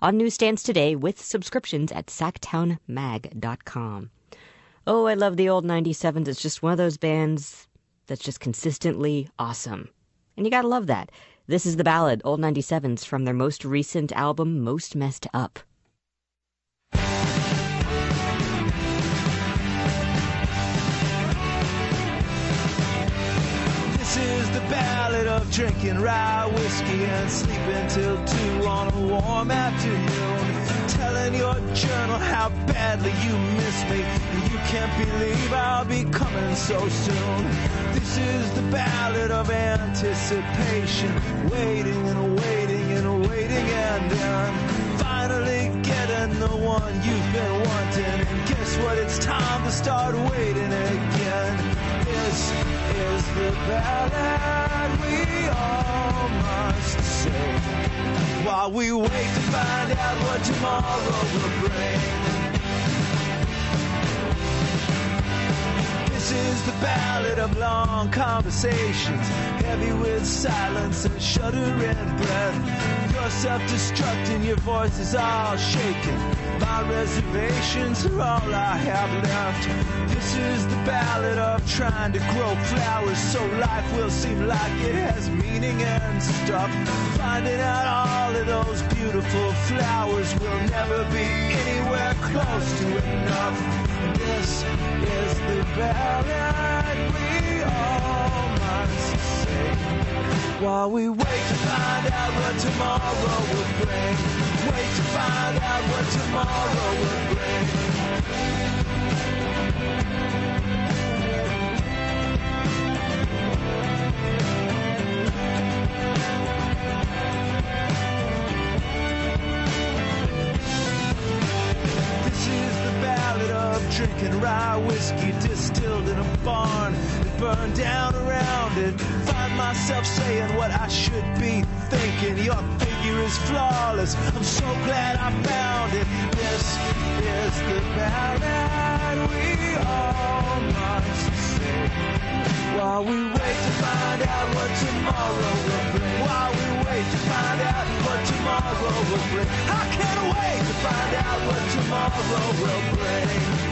On newsstands today with subscriptions at sactownmag.com. Oh, I love the old 97s. It's just one of those bands that's just consistently awesome. And you gotta love that. This is the ballad, Old 97s, from their most recent album, Most Messed Up. Ballad of drinking rye whiskey and sleeping till two on a warm afternoon. Telling your journal how badly you miss me. And you can't believe I'll be coming so soon. This is the ballad of anticipation. Waiting and waiting and waiting and then finally getting the one you've been wanting. And guess what? It's time to start waiting again. This is the ballad we all must sing while we wait to find out what tomorrow will bring. This is the ballad of long conversations, heavy with silence and shuddering breath. You're self-destructing, your voice is all shaking. My reservations are all I have left. This is the ballad of trying to grow flowers so life will seem like it has meaning and stuff. Finding out all of those beautiful flowers will never be anywhere close to enough. This is the ballad we all must sing while we wait to find out what tomorrow will bring. Wait to find out what tomorrow will bring. Of drinking rye whiskey distilled in a barn that burned down around it. Find myself saying what I should be thinking. Your figure is flawless. I'm so glad I found it. This is the ballad we all must. While we wait to find out what tomorrow will bring. While we wait to find out what tomorrow will bring. I can't wait to find out what tomorrow will bring.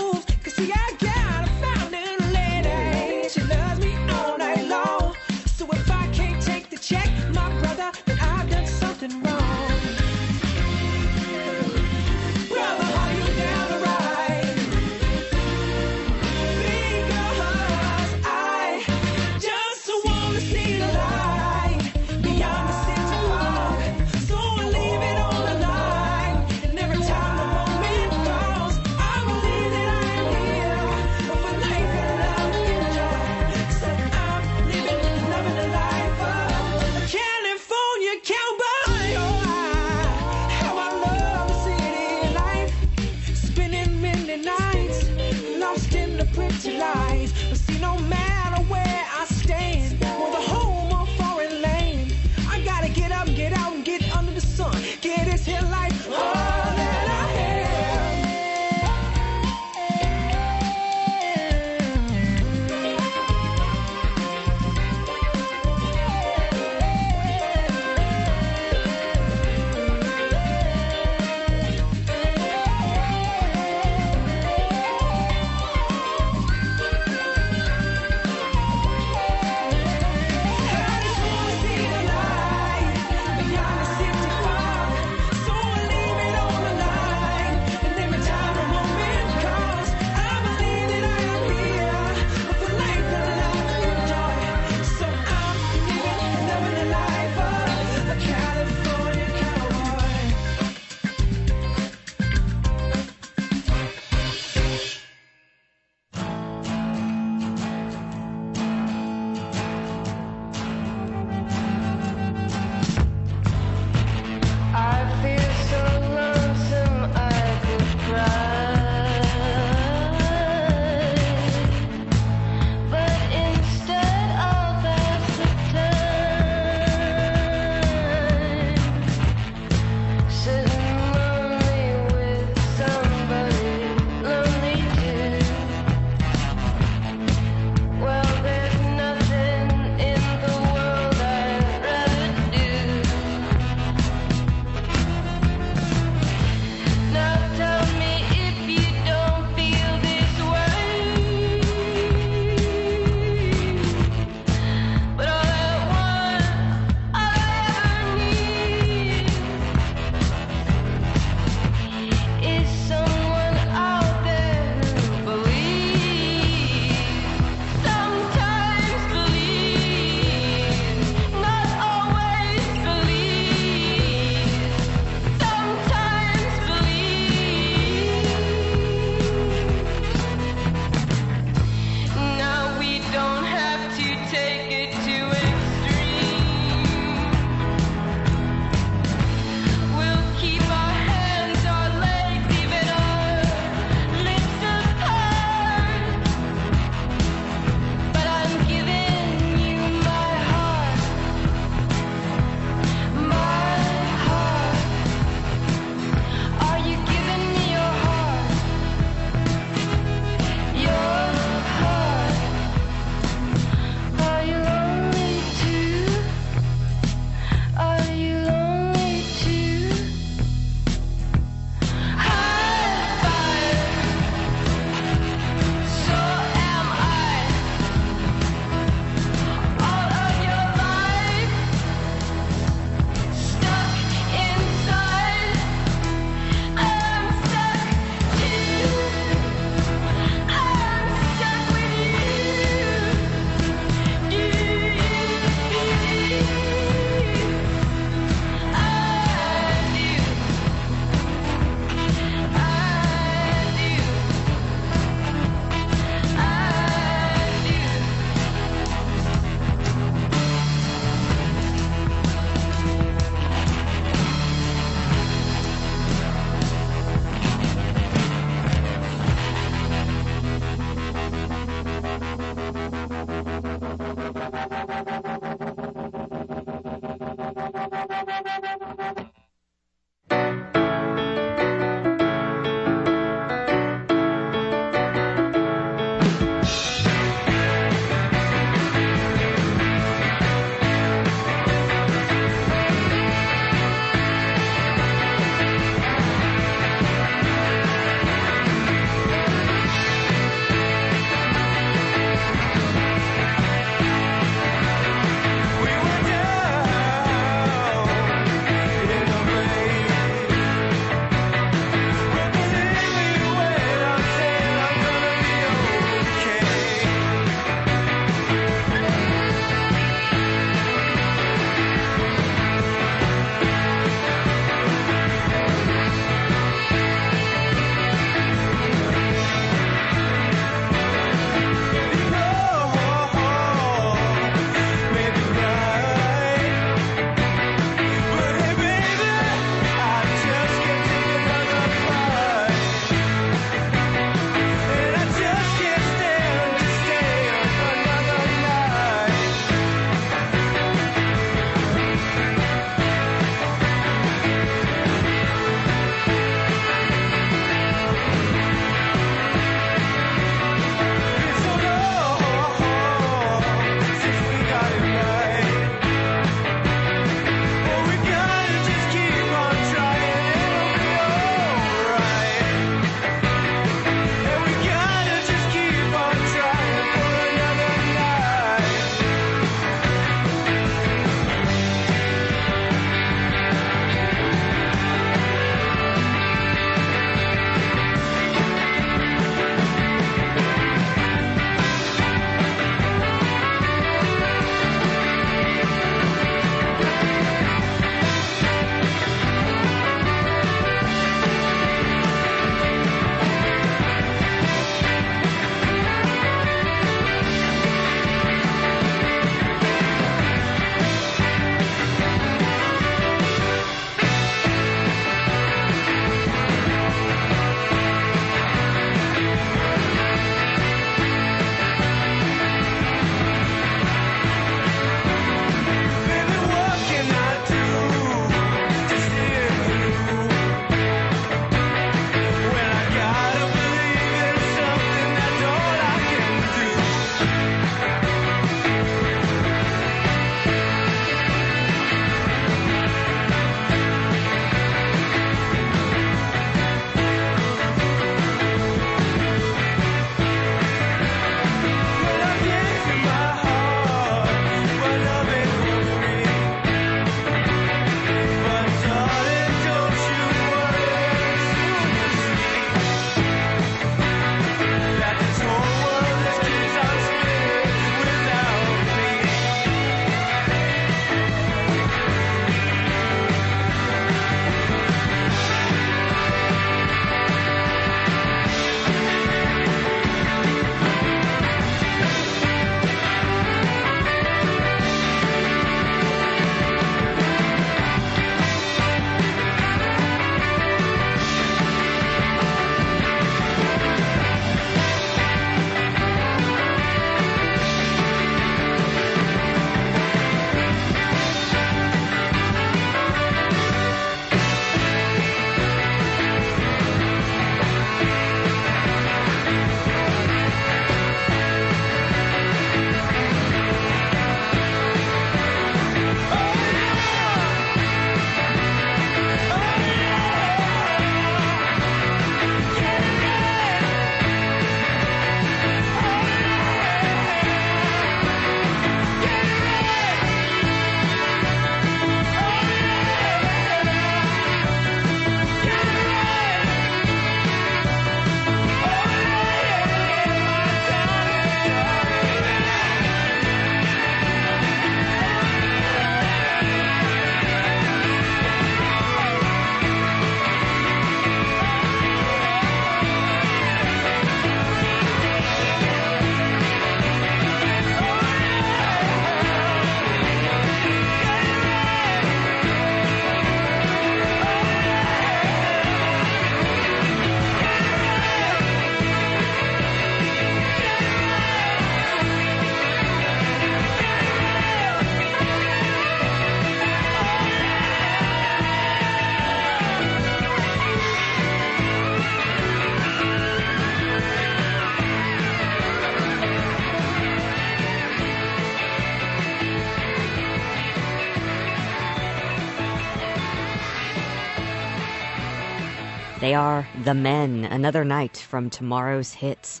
They are The Men, Another Night from tomorrow's hits.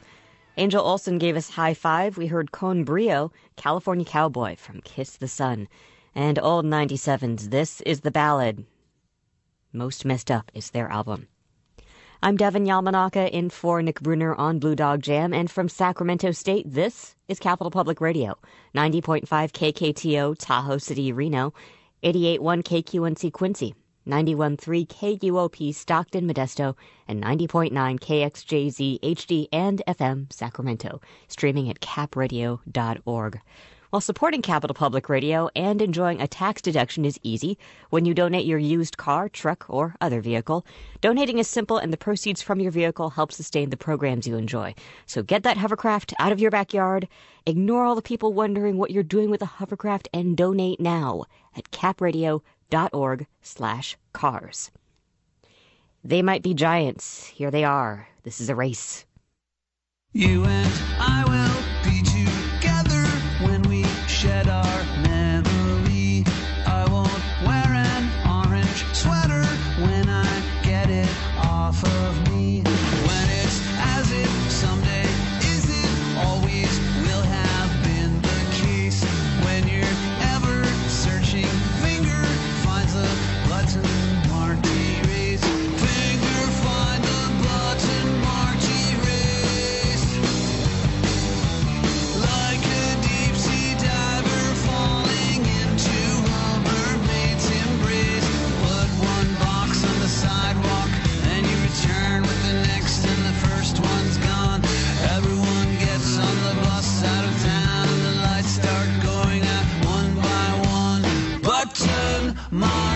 Angel Olsen gave us High Five. We heard Con Brio, California Cowboy from Kiss the Sun. And Old 97's This is the Ballad. Most Messed Up is their album. I'm Devin Yamanaka in for Nick Bruner on Blue Dog Jam. And from Sacramento State, this is Capital Public Radio, 90.5 KKTO Tahoe City, Reno, 88.1 KQNC Quincy, 91.3 KUOP Stockton, Modesto, and 90.9 KXJZ HD and FM Sacramento, streaming at capradio.org. While supporting Capital Public Radio and enjoying a tax deduction is easy when you donate your used car, truck, or other vehicle. Donating is simple and the proceeds from your vehicle help sustain the programs you enjoy. So get that hovercraft out of your backyard, ignore all the people wondering what you're doing with the hovercraft, and donate now at capradio.org cars. They might be giants. Here they are. This is Erase. My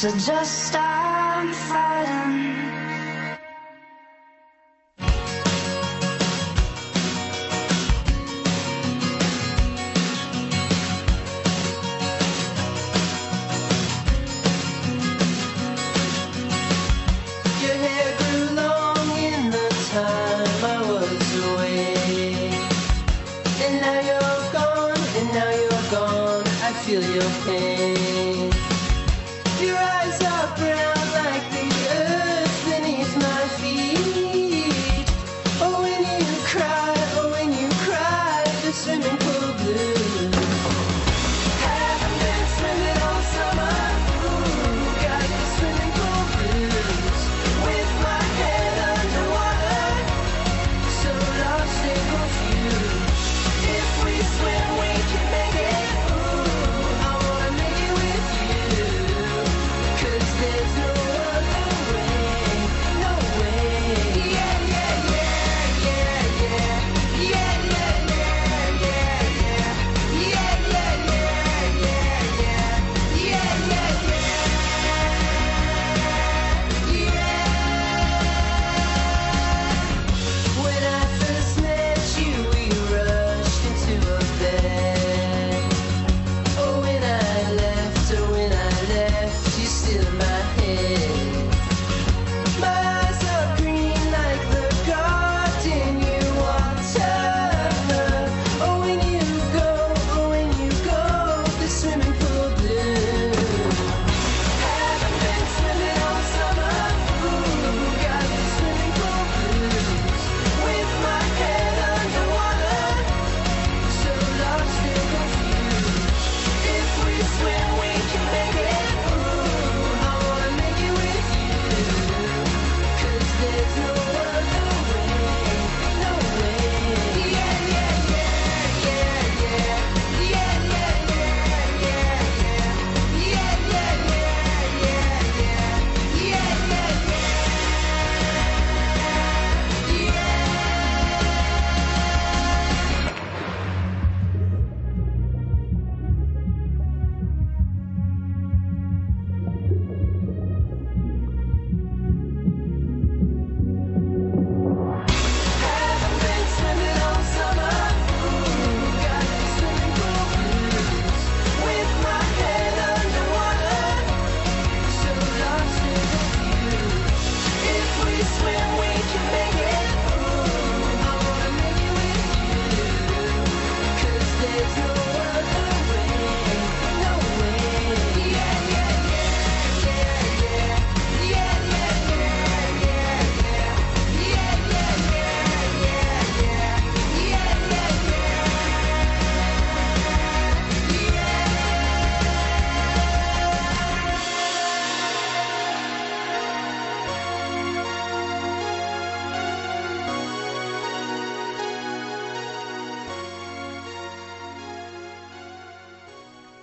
So just I'm fine.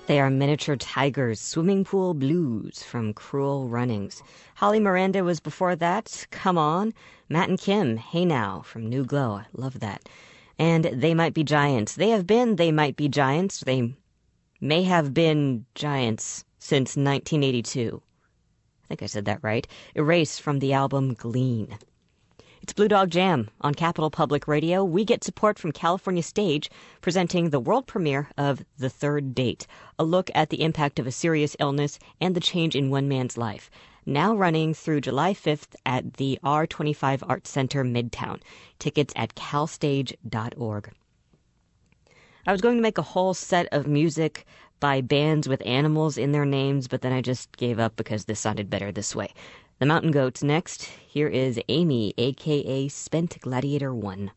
They are miniature tigers, swimming pool blues from Cruel Runnings. Holly Miranda was before that. Come on. Matt and Kim, Hey Now from New Glow. I love that. And They Might Be Giants. They have been They Might Be Giants. They may have been giants since 1982. I think I said that right. Erase from the album Glean. It's Blue Dog Jam on Capital Public Radio. We get support from California Stage presenting the world premiere of The Third Date, a look at the impact of a serious illness and the change in one man's life. Now running through July 5th at the R25 Arts Center Midtown. Tickets at calstage.org. I was going to make a whole set of music by bands with animals in their names, but then I just gave up because this sounded better this way. The Mountain Goats next. Here is Amy, aka Spent Gladiator 1.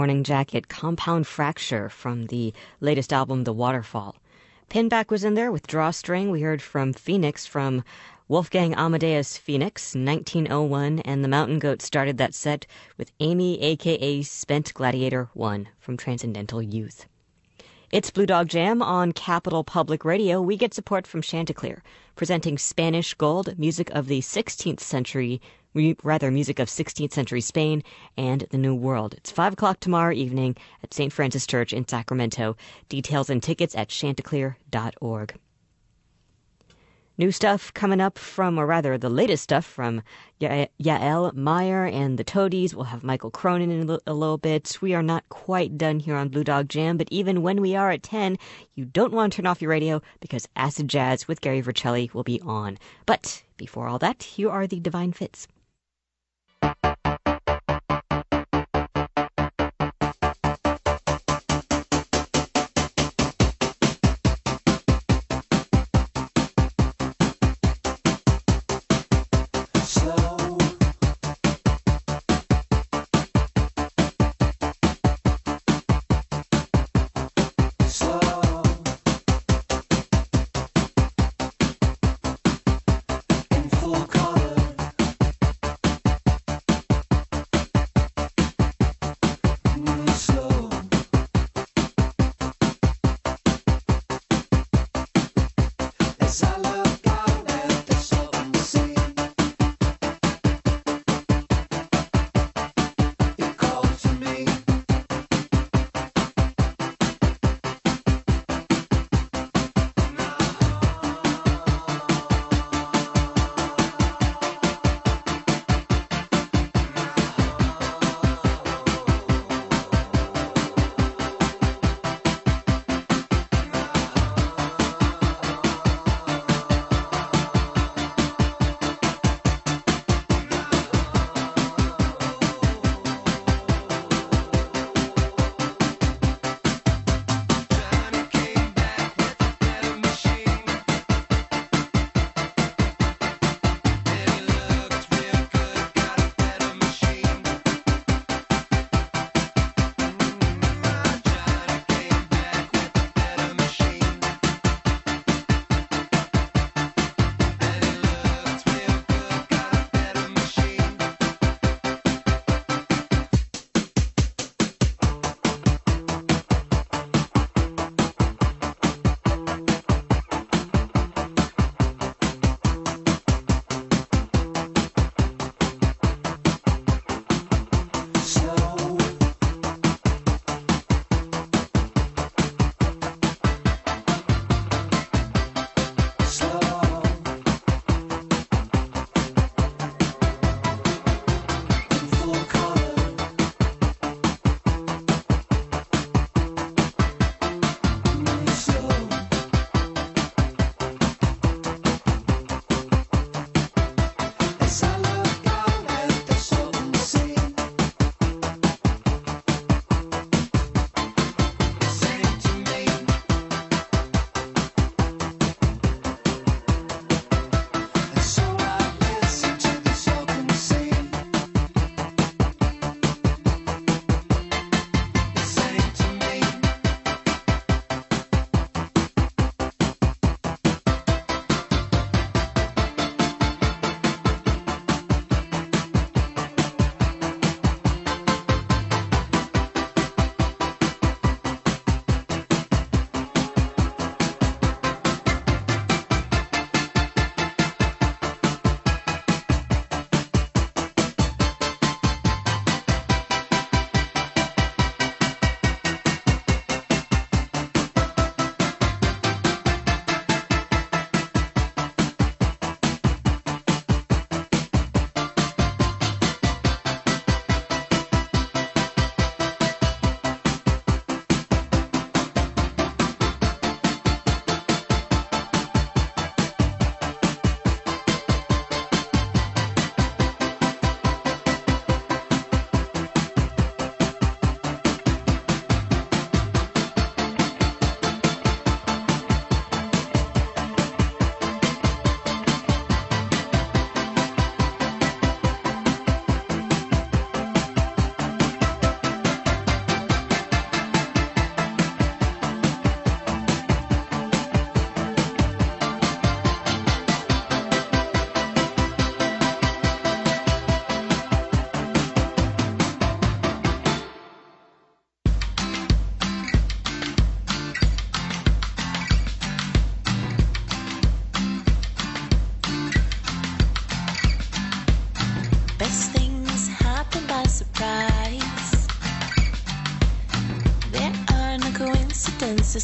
Morning Jacket, Compound Fracture from the latest album, The Waterfall. Pinback was in there with Drawstring. We heard from Phoenix from Wolfgang Amadeus Phoenix, 1901, and the Mountain Goat started that set with Amy, aka Spent Gladiator 1 from Transcendental Youth. It's Blue Dog Jam on Capital Public Radio. We get support from Chanticleer, presenting Spanish gold, music of the 16th century, rather, music of 16th century Spain and the New World. It's 5 o'clock tomorrow evening at St. Francis Church in Sacramento. Details and tickets at chanticleer.org. New stuff coming up from, or rather, the latest stuff from Ya- Yael Meyer and the Toadies. We'll have Mikal Cronin in a little bit. We are not quite done here on Blue Dog Jam, but even when we are at 10, you don't want to turn off your radio because Acid Jazz with Gary Vercelli will be on. But before all that, here are the Divine Fits.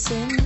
Glasses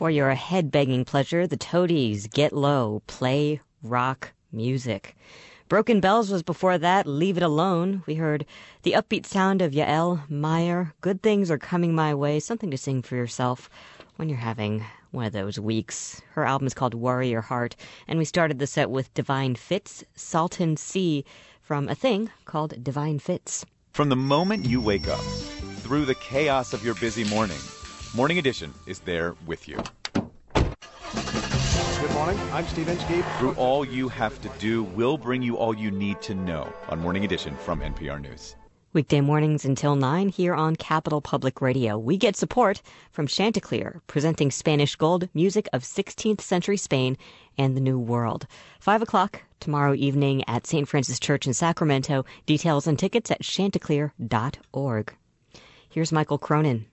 For your head begging pleasure, the Toadies Get Low, Play rock music. Broken Bells was before that, Leave It Alone. We heard the upbeat sound of Yael Meyer, Good Things Are Coming My Way, something to sing for yourself when you're having one of those weeks. Her album is called Warrior Heart, and we started the set with Divine Fits, Salton Sea, from a thing called Divine Fits. From the moment you wake up, through the chaos of your busy morning, Morning Edition is there with you. Good morning. I'm Steve Inskeep. Through all you have to do, we'll bring you all you need to know on Morning Edition from NPR News. Weekday mornings until 9 here on Capital Public Radio. We get support from Chanticleer, presenting Spanish gold, music of 16th century Spain and the New World. 5 o'clock tomorrow evening at St. Francis Church in Sacramento. Details and tickets at chanticleer.org. Here's Mikal Cronin.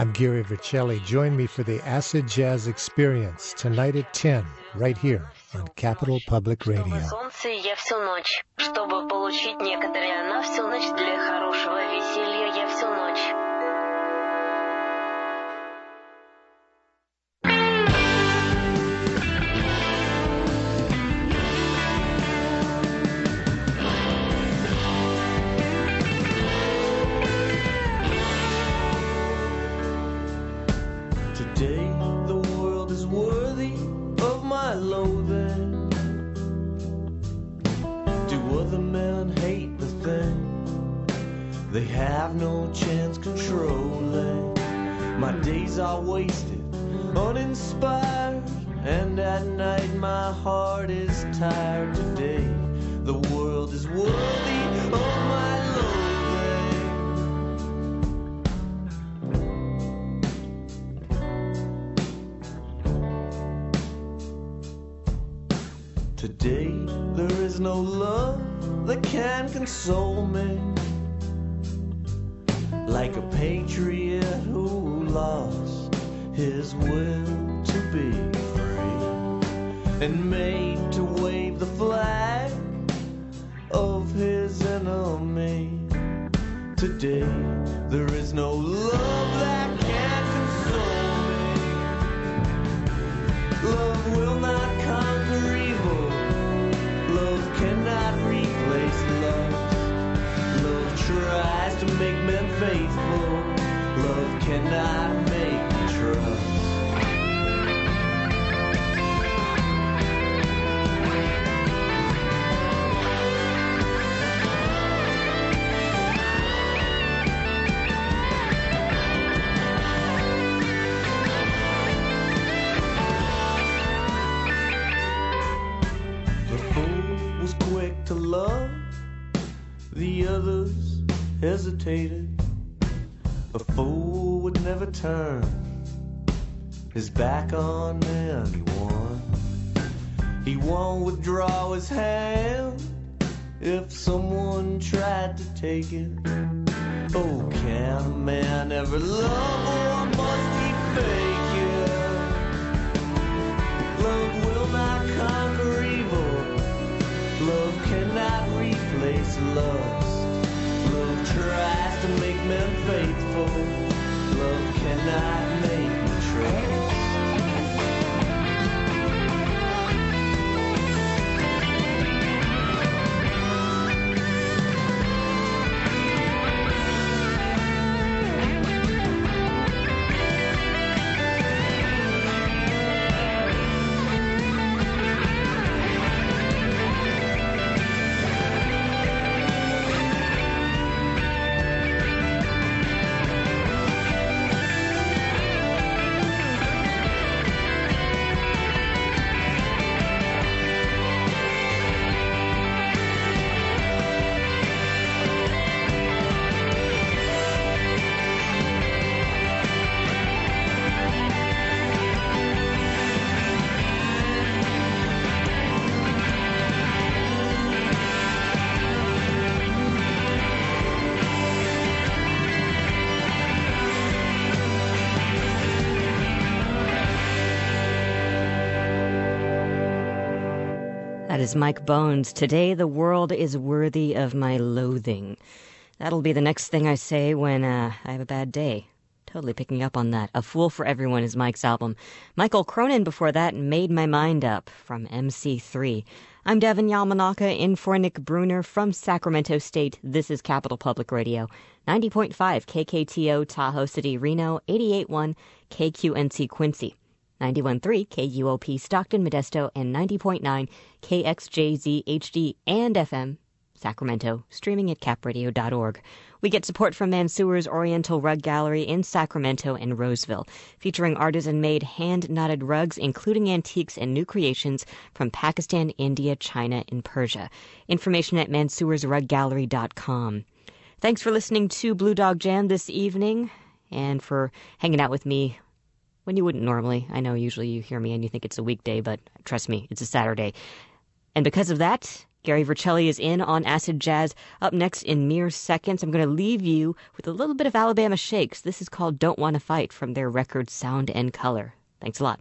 I'm Gary Vercelli. Join me for the Acid Jazz Experience tonight at 10, right here on Capital Public Radio. My days are wasted, uninspired, and at night my heart is tired. Today, the world is worthy of my loathing. Today, there is no love that can console me. Like a patriot his will to be free and made to wave the flag of his enemy. Today, there is no love that can console me. Love will hesitated. A fool would never turn his back on anyone. He won't withdraw his hand if someone tried to take it. Oh, can a man ever love or must he fake it? Love will not conquer evil. Love cannot replace. Love tries to make men faithful. Love cannot make me trust. That is Mike Bones. Today, the world is worthy of my loathing. That'll be the next thing I say when uh, I have a bad day. Totally picking up on that. A Fool for Everyone is Mike's album. Mikal Cronin before that made my mind up from MC3. I'm Devin Yamanaka in for Nick Bruner from Sacramento State. This is Capital Public Radio. 90.5 KKTO Tahoe City, Reno, 88.1 KQNC Quincy. 91.3 KUOP Stockton, Modesto, and 90.9 KXJZ HD and FM Sacramento, streaming at capradio.org. We get support from Mansour's Oriental Rug Gallery in Sacramento and Roseville, featuring artisan made hand knotted rugs, including antiques and new creations from Pakistan, India, China, and Persia. Information at mansoursruggallery.com. Thanks for listening to Blue Dog Jam this evening and for hanging out with me when you wouldn't normally. I know usually you hear me and you think it's a weekday, but trust me, it's a Saturday. And because of that, Gary Vercelli is in on acid jazz. Up next in mere seconds, I'm going to leave you with a little bit of Alabama Shakes. This is called Don't Want to Fight from their record Sound and Color. Thanks a lot.